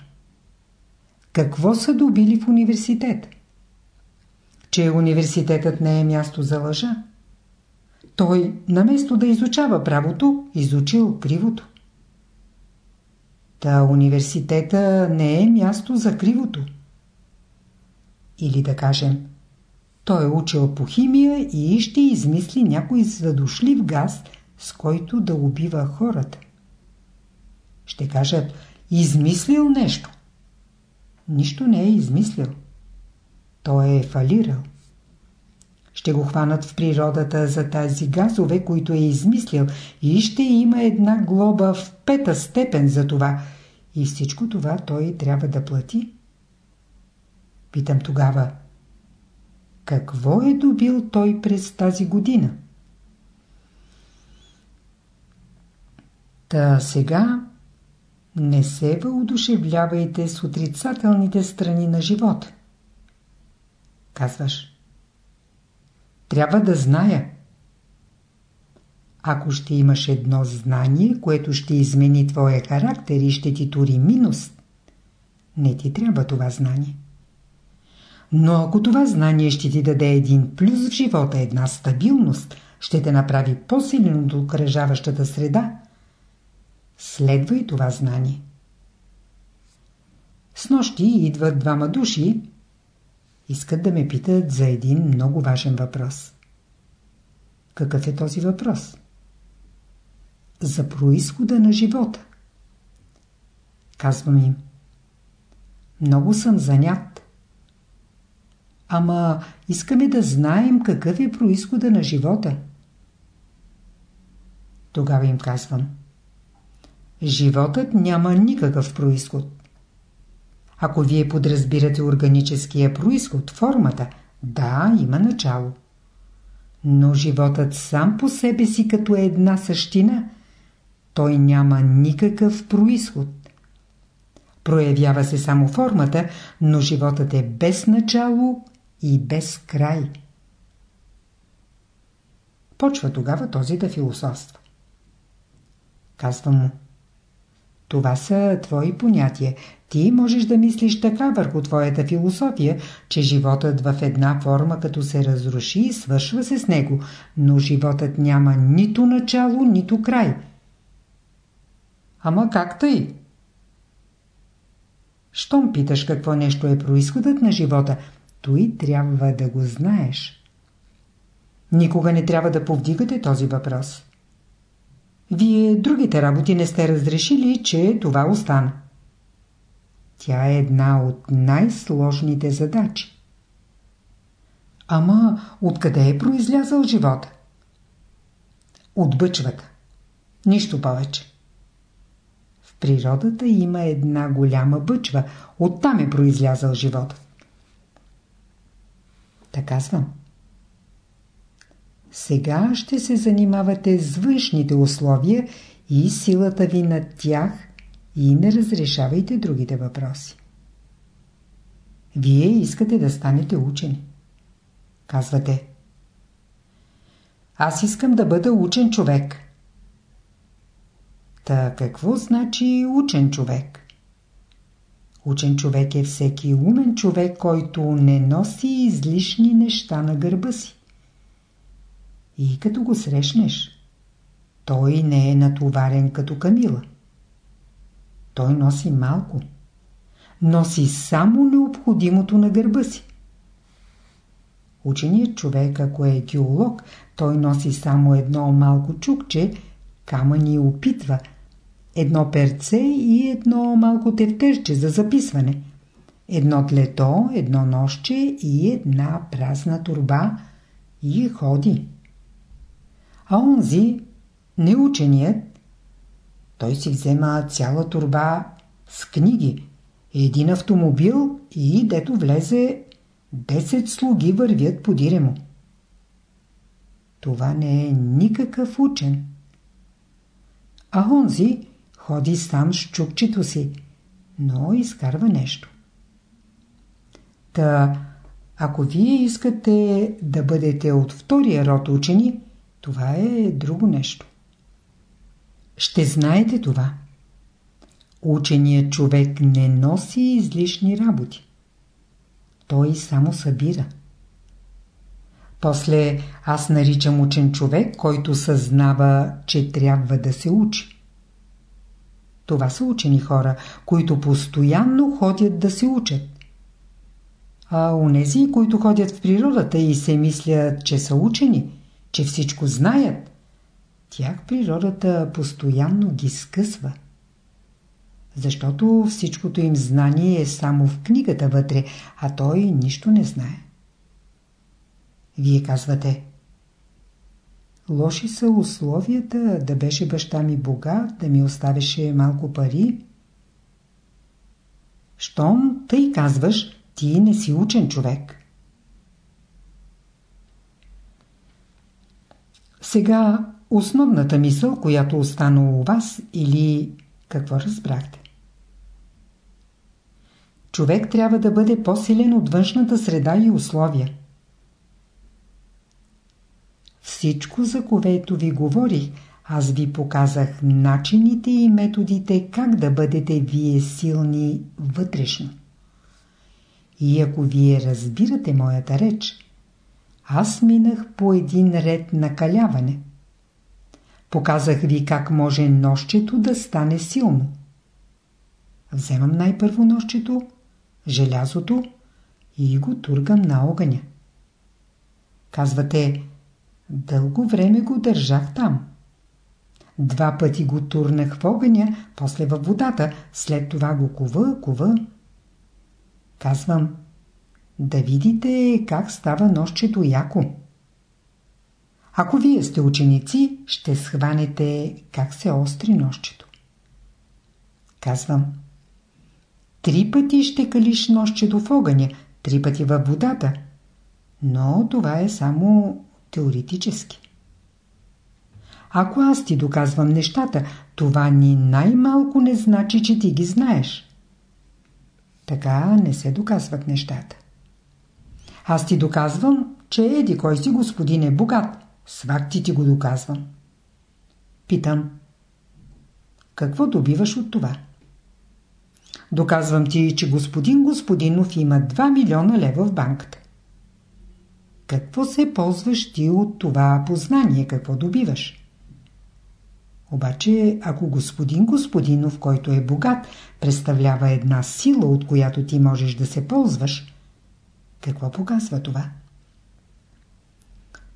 Какво са добили в университет? Че университетът не е място за лъжа. Той, наместо да изучава правото, изучил кривото. Та университета не е място за кривото. Или да кажем, той е учил по химия и ще измисли някой задушлив газ, с който да убива хората. Ще кажат, измислил нещо. Нищо не е измислил. Той е фалирал. Ще го хванат в природата за тази газове, които е измислил и ще има една глоба в пета степен за това. И всичко това той трябва да плати. Питам тогава, какво е добил той през тази година? Та сега не се въодушевлявайте с отрицателните страни на живота. Казваш, трябва да зная. Ако ще имаш едно знание, което ще измени твоя характер и ще ти тури минус, не ти трябва това знание. Но ако това знание ще ти даде един плюс в живота, една стабилност, ще те направи по-силен от окръжаващата среда, следва и това знание. С нощи идват двама души, искат да ме питат за един много важен въпрос. Какъв е този въпрос? За происхода на живота. Казвам им. Много съм занят. Ама искаме да знаем какъв е происхода на живота. Тогава им казвам. Животът няма никакъв происход. Ако вие подразбирате органическия происход, формата, да, има начало. Но животът сам по себе си като е една същина, той няма никакъв происход. Проявява се само формата, но животът е без начало и без край. Почва тогава този да философства. Казва му. Това са твои понятия. Ти можеш да мислиш така върху твоята философия, че животът в една форма като се разруши, свършва се с него, но животът няма нито начало, нито край. Ама как тъй? Щом питаш какво нещо е происходът на живота, той трябва да го знаеш. Никога не трябва да повдигате този въпрос. Вие другите работи не сте разрешили, че това остана. Тя е една от най-сложните задачи. Ама откъде е произлязал живота? От бъчвата. Нищо повече. В природата има една голяма бъчва. Оттам е произлязал живота. Така казвам. Сега ще се занимавате с външните условия и силата ви над тях и не разрешавайте другите въпроси. Вие искате да станете учени. Казвате. Аз искам да бъда учен човек. Та какво значи учен човек? Учен човек е всеки умен човек, който не носи излишни неща на гърба си. И като го срещнеш, той не е натоварен като Камила. Той носи малко. Носи само необходимото на гърба си. Ученият човек, ако е геолог, той носи само едно малко чукче, камъни опитва, едно перце и едно малко тефтерче за записване, едно тлето, едно нощче и една празна турба и ходи. А онзи, неученият, той си взема цяла турба с книги, един автомобил и дето влезе 10 слуги вървят по диремо. Това не е никакъв учен. А онзи ходи сам с чукчето си, но изкарва нещо. Та, ако вие искате да бъдете от втория род учени, това е друго нещо. Ще знаете това. Ученият човек не носи излишни работи. Той само събира. После аз наричам учен човек, който съзнава, че трябва да се учи. Това са учени хора, които постоянно ходят да се учат. А унези, които ходят в природата и се мислят, че са учени, че всичко знаят, тях природата постоянно ги скъсва. Защото всичкото им знание е само в книгата вътре, а той нищо не знае. Вие казвате Лоши са условията да беше баща ми богат, да ми оставеше малко пари. Щом тъй казваш, ти не си учен човек. Сега основната мисъл, която остана у вас или какво разбрахте? Човек трябва да бъде по-силен от външната среда и условия. Всичко, за което ви говорих, аз ви показах начините и методите как да бъдете вие силни вътрешно. И ако вие разбирате моята реч, аз минах по един ред на каляване. Показах ви как може нощчето да стане силно. Вземам най-първо нощчето, желязото и го тургам на огъня. Казвате, дълго време го държах там. Два пъти го турнах в огъня, после във водата, след това го кува, кува. Казвам, да видите как става нощчето яко. Ако вие сте ученици, ще схванете как се остри нощчето. Казвам, три пъти ще калиш нощчето в огъня, три пъти във водата, но това е само теоретически. Ако аз ти доказвам нещата, това ни най-малко не значи, че ти ги знаеш. Така не се доказват нещата. Аз ти доказвам, че еди кой си господин е богат. С факти ти го доказвам. Питам. Какво добиваш от това? Доказвам ти, че господин Господинов има 2 милиона лева в банката. Какво се ползваш ти от това познание? Какво добиваш? Обаче, ако господин Господинов, който е богат, представлява една сила, от която ти можеш да се ползваш, какво показва това?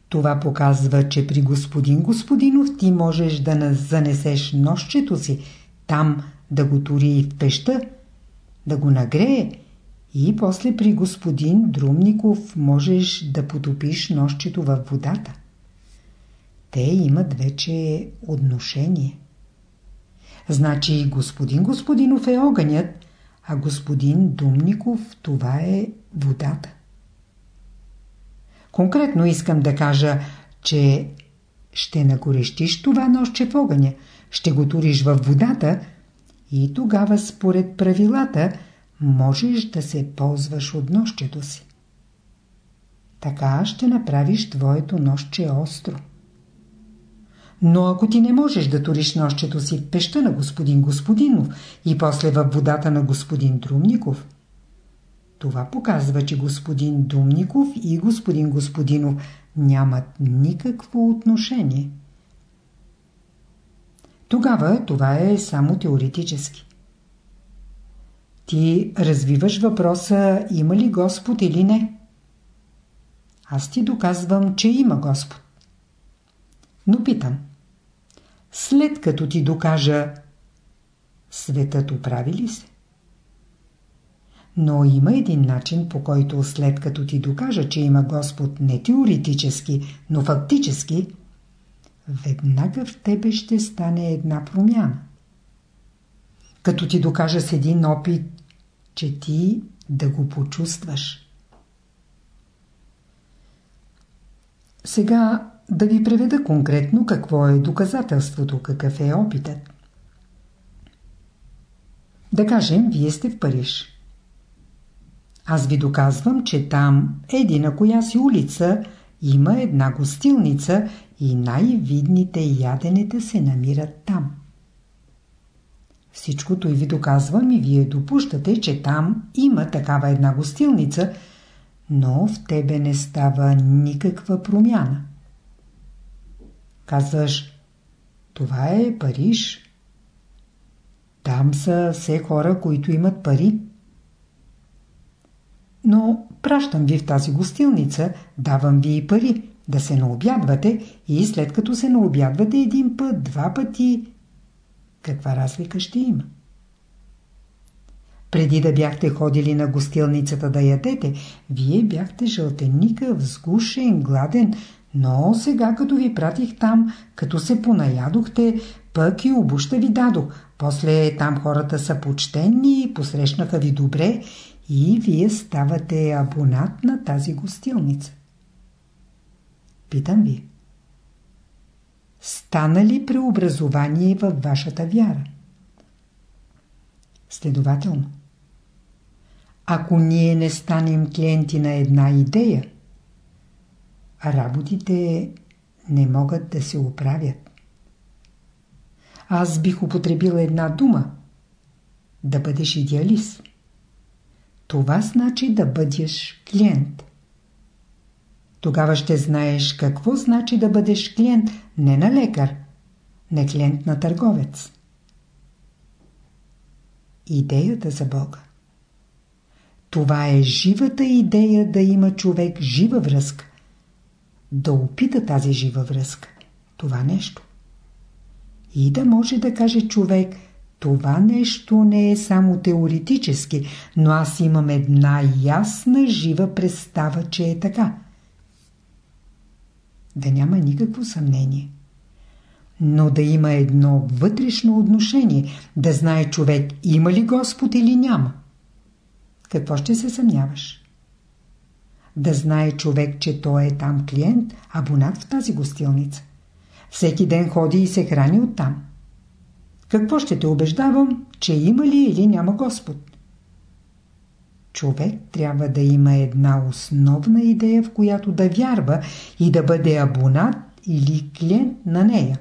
Това показва, че при господин Господинов ти можеш да занесеш нощчето си, там да го тури в пеща, да го нагрее и после при господин Друмников можеш да потопиш нощчето във водата. Те имат вече отношение. Значи господин Господинов е огънят, а господин Думников това е водата. Конкретно искам да кажа, че ще нагорещиш това нощче в огъня, ще го туриш във водата и тогава според правилата можеш да се ползваш от нощчето си. Така ще направиш твоето нощче остро. Но ако ти не можеш да туриш нощчето си в пеща на господин Господинов и после във водата на господин Друмников, това показва, че господин Думников и господин Господинов нямат никакво отношение. Тогава това е само теоретически. Ти развиваш въпроса има ли Господ или не. Аз ти доказвам, че има Господ. Но питам. След като ти докажа, светът оправи ли се? Но има един начин, по който след като ти докажа, че има Господ не теоретически, но фактически, веднага в тебе ще стане една промяна. Като ти докажа с един опит, че ти да го почувстваш. Сега да ви преведа конкретно какво е доказателството, какъв е опитът. Да кажем, вие сте в Париж. Аз ви доказвам, че там, еди на коя си улица, има една гостилница и най-видните яденета се намират там. Всичкото и ви доказвам и вие допущате, че там има такава една гостилница, но в тебе не става никаква промяна. Казваш, това е Париж. Там са все хора, които имат пари. Но пращам ви в тази гостилница, давам ви и пари, да се наобядвате и след като се наобядвате един път, два пъти, каква разлика ще има? Преди да бяхте ходили на гостилницата да ядете, вие бяхте жълтеникъв, сгушен, гладен, но сега като ви пратих там, като се понаядохте, пък и обуща ви дадох. После там хората са почтенни, посрещнаха ви добре и вие ставате абонат на тази гостилница. Питам ви. Стана ли преобразование във вашата вяра? Следователно. Ако ние не станем клиенти на една идея, работите не могат да се оправят. Аз бих употребила една дума – да бъдеш идеалист. Това значи да бъдеш клиент. Тогава ще знаеш какво значи да бъдеш клиент не на лекар, не клиент на търговец. Идеята за Бога. Това е живата идея да има човек жива връзка. Да опита тази жива връзка. Това нещо. И да може да каже човек – това нещо не е само теоретически, но аз имам една ясна, жива представа, че е така. Да няма никакво съмнение. Но да има едно вътрешно отношение, да знае човек има ли Господ или няма. Какво ще се съмняваш? Да знае човек, че той е там клиент, абонат в тази гостилница. Всеки ден ходи и се храни оттам. Какво ще те убеждавам, че има ли или няма Господ? Човек трябва да има една основна идея, в която да вярва и да бъде абонат или клиент на нея.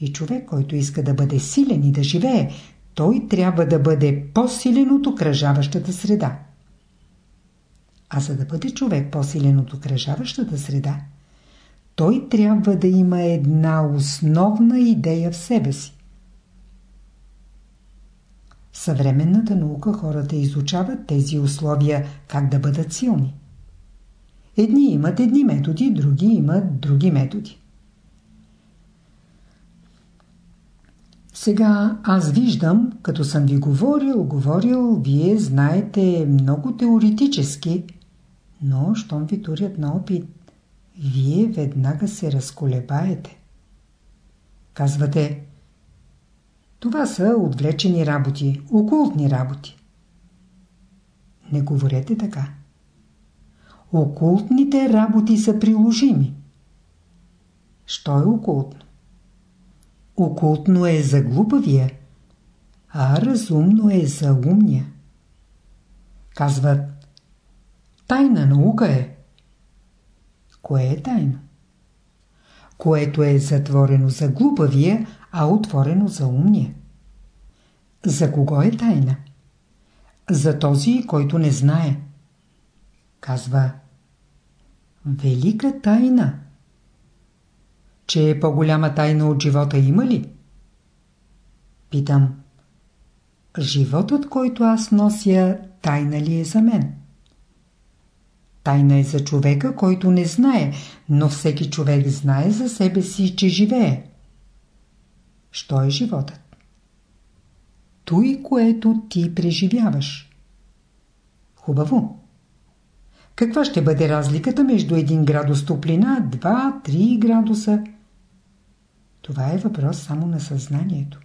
И човек, който иска да бъде силен и да живее, той трябва да бъде по-силен от окръжаващата среда. А за да бъде човек по-силен от окръжаващата среда, той трябва да има една основна идея в себе си. Съвременната наука хората изучават тези условия как да бъдат силни. Едни имат едни методи, други имат други методи. Сега аз виждам, като съм ви говорил, говорил, вие знаете много теоретически, но щом ви турят на опит, вие веднага се разколебаете. Казвате, това са отвлечени работи, окултни работи. Не говорете така. Окултните работи са приложими. Що е окултно? Окултно е за глупавия, а разумно е за умния. Казват, тайна наука е. Кое е тайно? Което е затворено за глупавия, а отворено за умния. За кого е тайна? За този, който не знае. Казва Велика тайна. Че е по-голяма тайна от живота има ли? Питам. Животът, който аз нося, тайна ли е за мен? Тайна е за човека, който не знае, но всеки човек знае за себе си, че живее. Що е животът? Той, което ти преживяваш. Хубаво. Каква ще бъде разликата между 1 градус топлина, 2, 3 градуса? Това е въпрос само на съзнанието.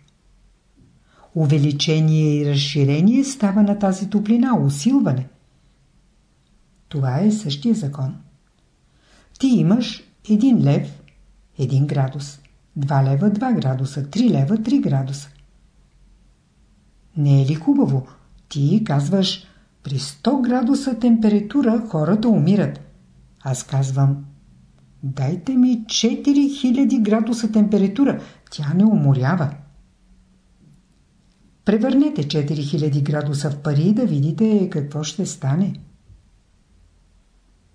Увеличение и разширение става на тази топлина, усилване. Това е същия закон. Ти имаш 1 лев, 1 градус. 2 лева 2 градуса, 3 лева 3 градуса. Не е ли хубаво? Ти казваш, при 100 градуса температура хората умират. Аз казвам, дайте ми 4000 градуса температура, тя не уморява. Превърнете 4000 градуса в пари да видите какво ще стане.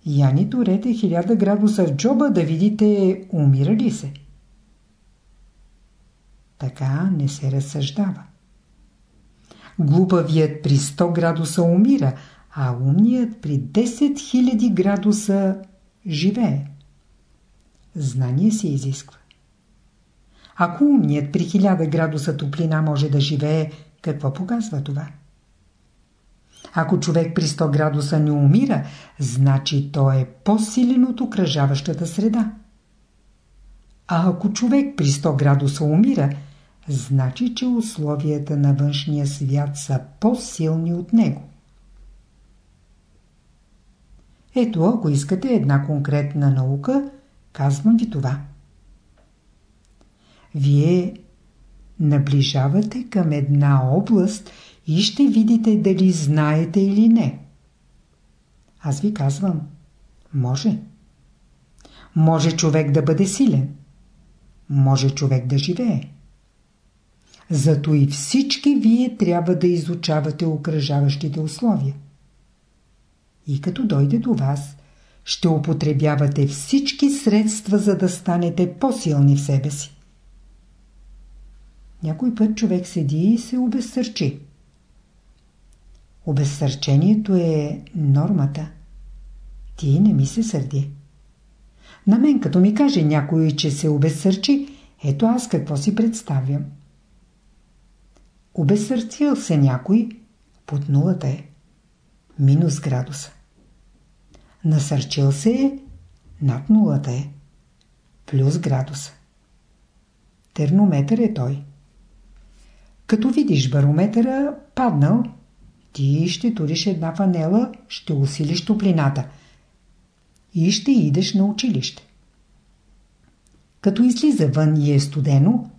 Яни турете 1000 градуса в джоба да видите умира ли се. Така не се разсъждава. Глупавият при 100 градуса умира, а умният при 10 000 градуса живее. Знание се изисква. Ако умният при 1000 градуса топлина може да живее, какво показва това? Ако човек при 100 градуса не умира, значи той е по-силен от окръжаващата среда. А ако човек при 100 градуса умира, значи, че условията на външния свят са по-силни от него. Ето, ако искате една конкретна наука, казвам ви това. Вие наближавате към една област и ще видите дали знаете или не. Аз ви казвам, може. Може човек да бъде силен. Може човек да живее. Зато и всички вие трябва да изучавате окръжаващите условия. И като дойде до вас, ще употребявате всички средства, за да станете по-силни в себе си. Някой път човек седи и се обезсърчи. Обезсърчението е нормата. Ти не ми се сърди. На мен като ми каже някой, че се обезсърчи, ето аз какво си представям. Обесърцил се някой, под нулата е. Минус градуса. Насърчил се е, над нулата е. Плюс градуса. Термометър е той. Като видиш барометъра паднал, ти ще туриш една фанела, ще усилиш топлината и ще идеш на училище. Като излиза вън и е студено,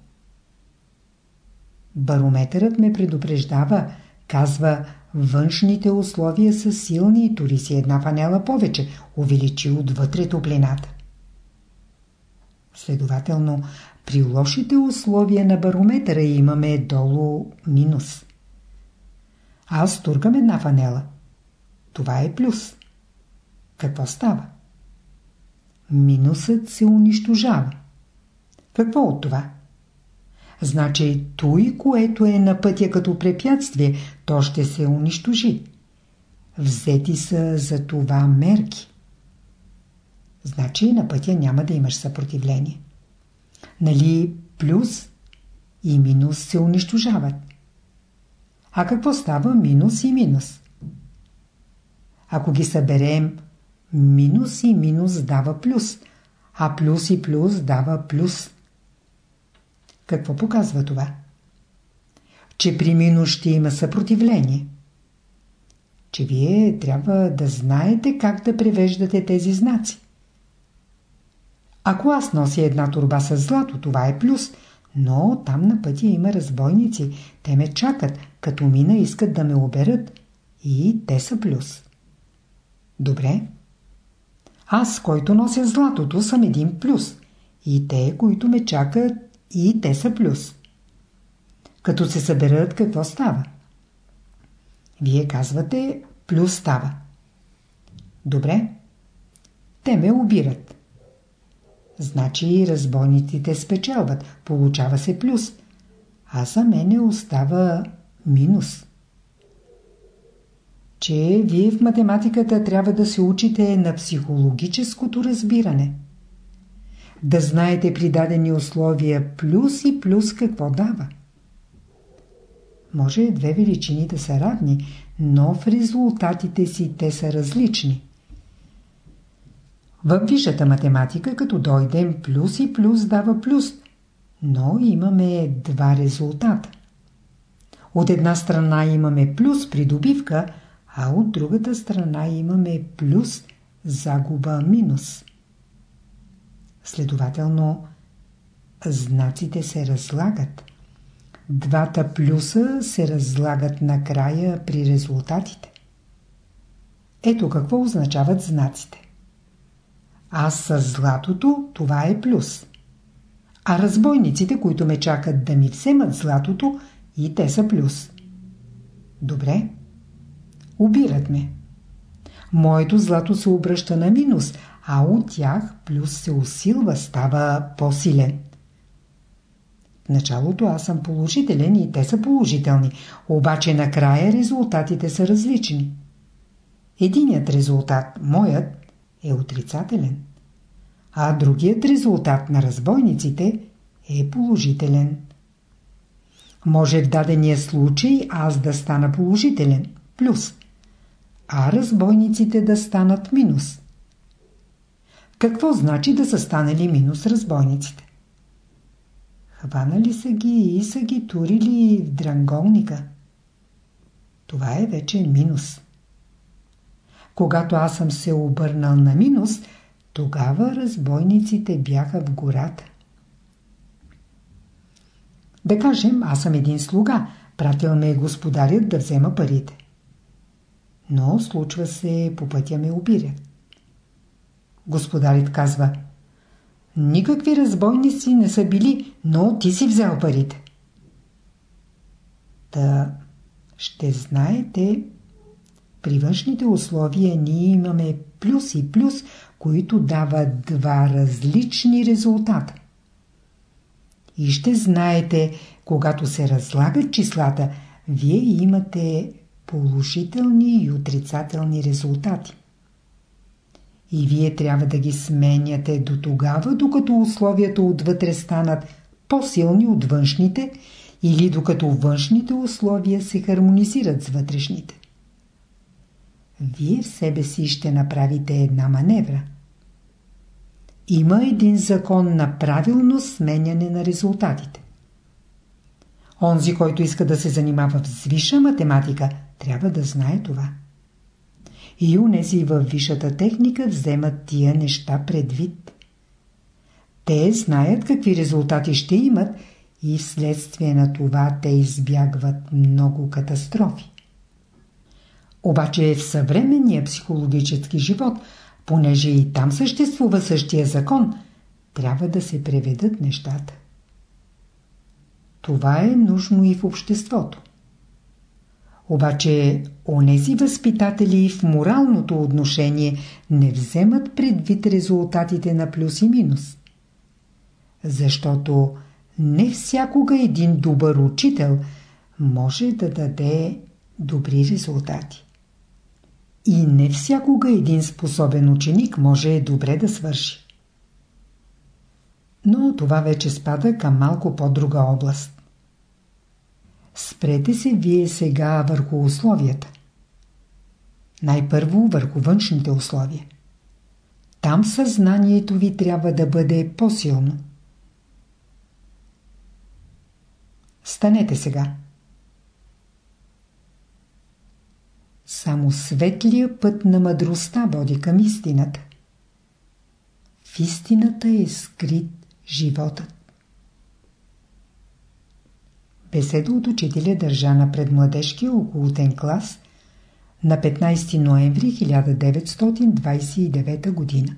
Барометърът ме предупреждава, казва, външните условия са силни и тури си една фанела повече, увеличи отвътре топлината. Следователно, при лошите условия на барометъра имаме долу минус. Аз туркам една фанела. Това е плюс. Какво става? Минусът се унищожава. Какво от това? Значи той, което е на пътя като препятствие, то ще се унищожи. Взети са за това мерки. Значи на пътя няма да имаш съпротивление. Нали плюс и минус се унищожават. А какво става минус и минус? Ако ги съберем, минус и минус дава плюс, а плюс и плюс дава плюс. Какво показва това? Че при минус ще има съпротивление. Че вие трябва да знаете как да превеждате тези знаци. Ако аз нося една турба с злато, това е плюс, но там на пътя има разбойници. Те ме чакат, като мина искат да ме оберат и те са плюс. Добре. Аз, който нося златото, съм един плюс. И те, които ме чакат, и те са плюс. Като се съберат, какво става? Вие казвате, плюс става. Добре. Те ме обират. Значи разбойниците спечелват. Получава се плюс. А за мене остава минус. Че вие в математиката трябва да се учите на психологическото разбиране. Да знаете при дадени условия плюс и плюс какво дава. Може две величини да са равни, но в резултатите си те са различни. В висшата математика, като дойдем плюс и плюс дава плюс, но имаме два резултата. От една страна имаме плюс придобивка, а от другата страна имаме плюс загуба минус. Следователно, знаците се разлагат. Двата плюса се разлагат накрая при резултатите. Ето какво означават знаците. Аз с златото, това е плюс. А разбойниците, които ме чакат да ми вземат златото, и те са плюс. Добре. Убират ме. Моето злато се обръща на минус, а от тях плюс се усилва, става по-силен. В началото аз съм положителен и те са положителни, обаче накрая резултатите са различни. Единият резултат, моят, е отрицателен, а другият резултат на разбойниците е положителен. Може в дадения случай аз да стана положителен, плюс, а разбойниците да станат минус. Какво значи да са станали минус разбойниците? Хванали са ги и са ги турили в дранголника. Това е вече минус. Когато аз съм се обърнал на минус, тогава разбойниците бяха в гората. Да кажем, аз съм един слуга, пратил ме господарят да взема парите. Но случва се, по пътя ме обирят. Господарят казва, никакви разбойници не са били, но ти си взел парите. Та ще знаете, при външните условия ние имаме плюс и плюс, които дават два различни резултата. И ще знаете, когато се разлагат числата, вие имате положителни и отрицателни резултати. И вие трябва да ги сменяте до тогава, докато условията отвътре станат по-силни от външните или докато външните условия се хармонизират с вътрешните вие в себе си ще направите една маневра. Има един закон на правилно сменяне на резултатите. Онзи, който иска да се занимава с висша математика, трябва да знае това. И унези във висшата техника вземат тия неща предвид. Те знаят какви резултати ще имат и вследствие на това те избягват много катастрофи. Обаче в съвременния психологически живот, понеже и там съществува същия закон, трябва да се преведат нещата. Това е нужно и в обществото. Обаче, онези възпитатели в моралното отношение не вземат предвид резултатите на плюс и минус. Защото не всякога един добър учител може да даде добри резултати. И не всякога един способен ученик може добре да свърши. Но това вече спада към малко по-друга област. Спрете се вие сега върху условията. Най-първо върху външните условия. Там съзнанието ви трябва да бъде по-силно. Станете сега. Само светлия път на мъдростта води към истината. В истината е скрит животът. Беседа от учителя държана пред младежкия околотен клас на 15 ноември 1929 година.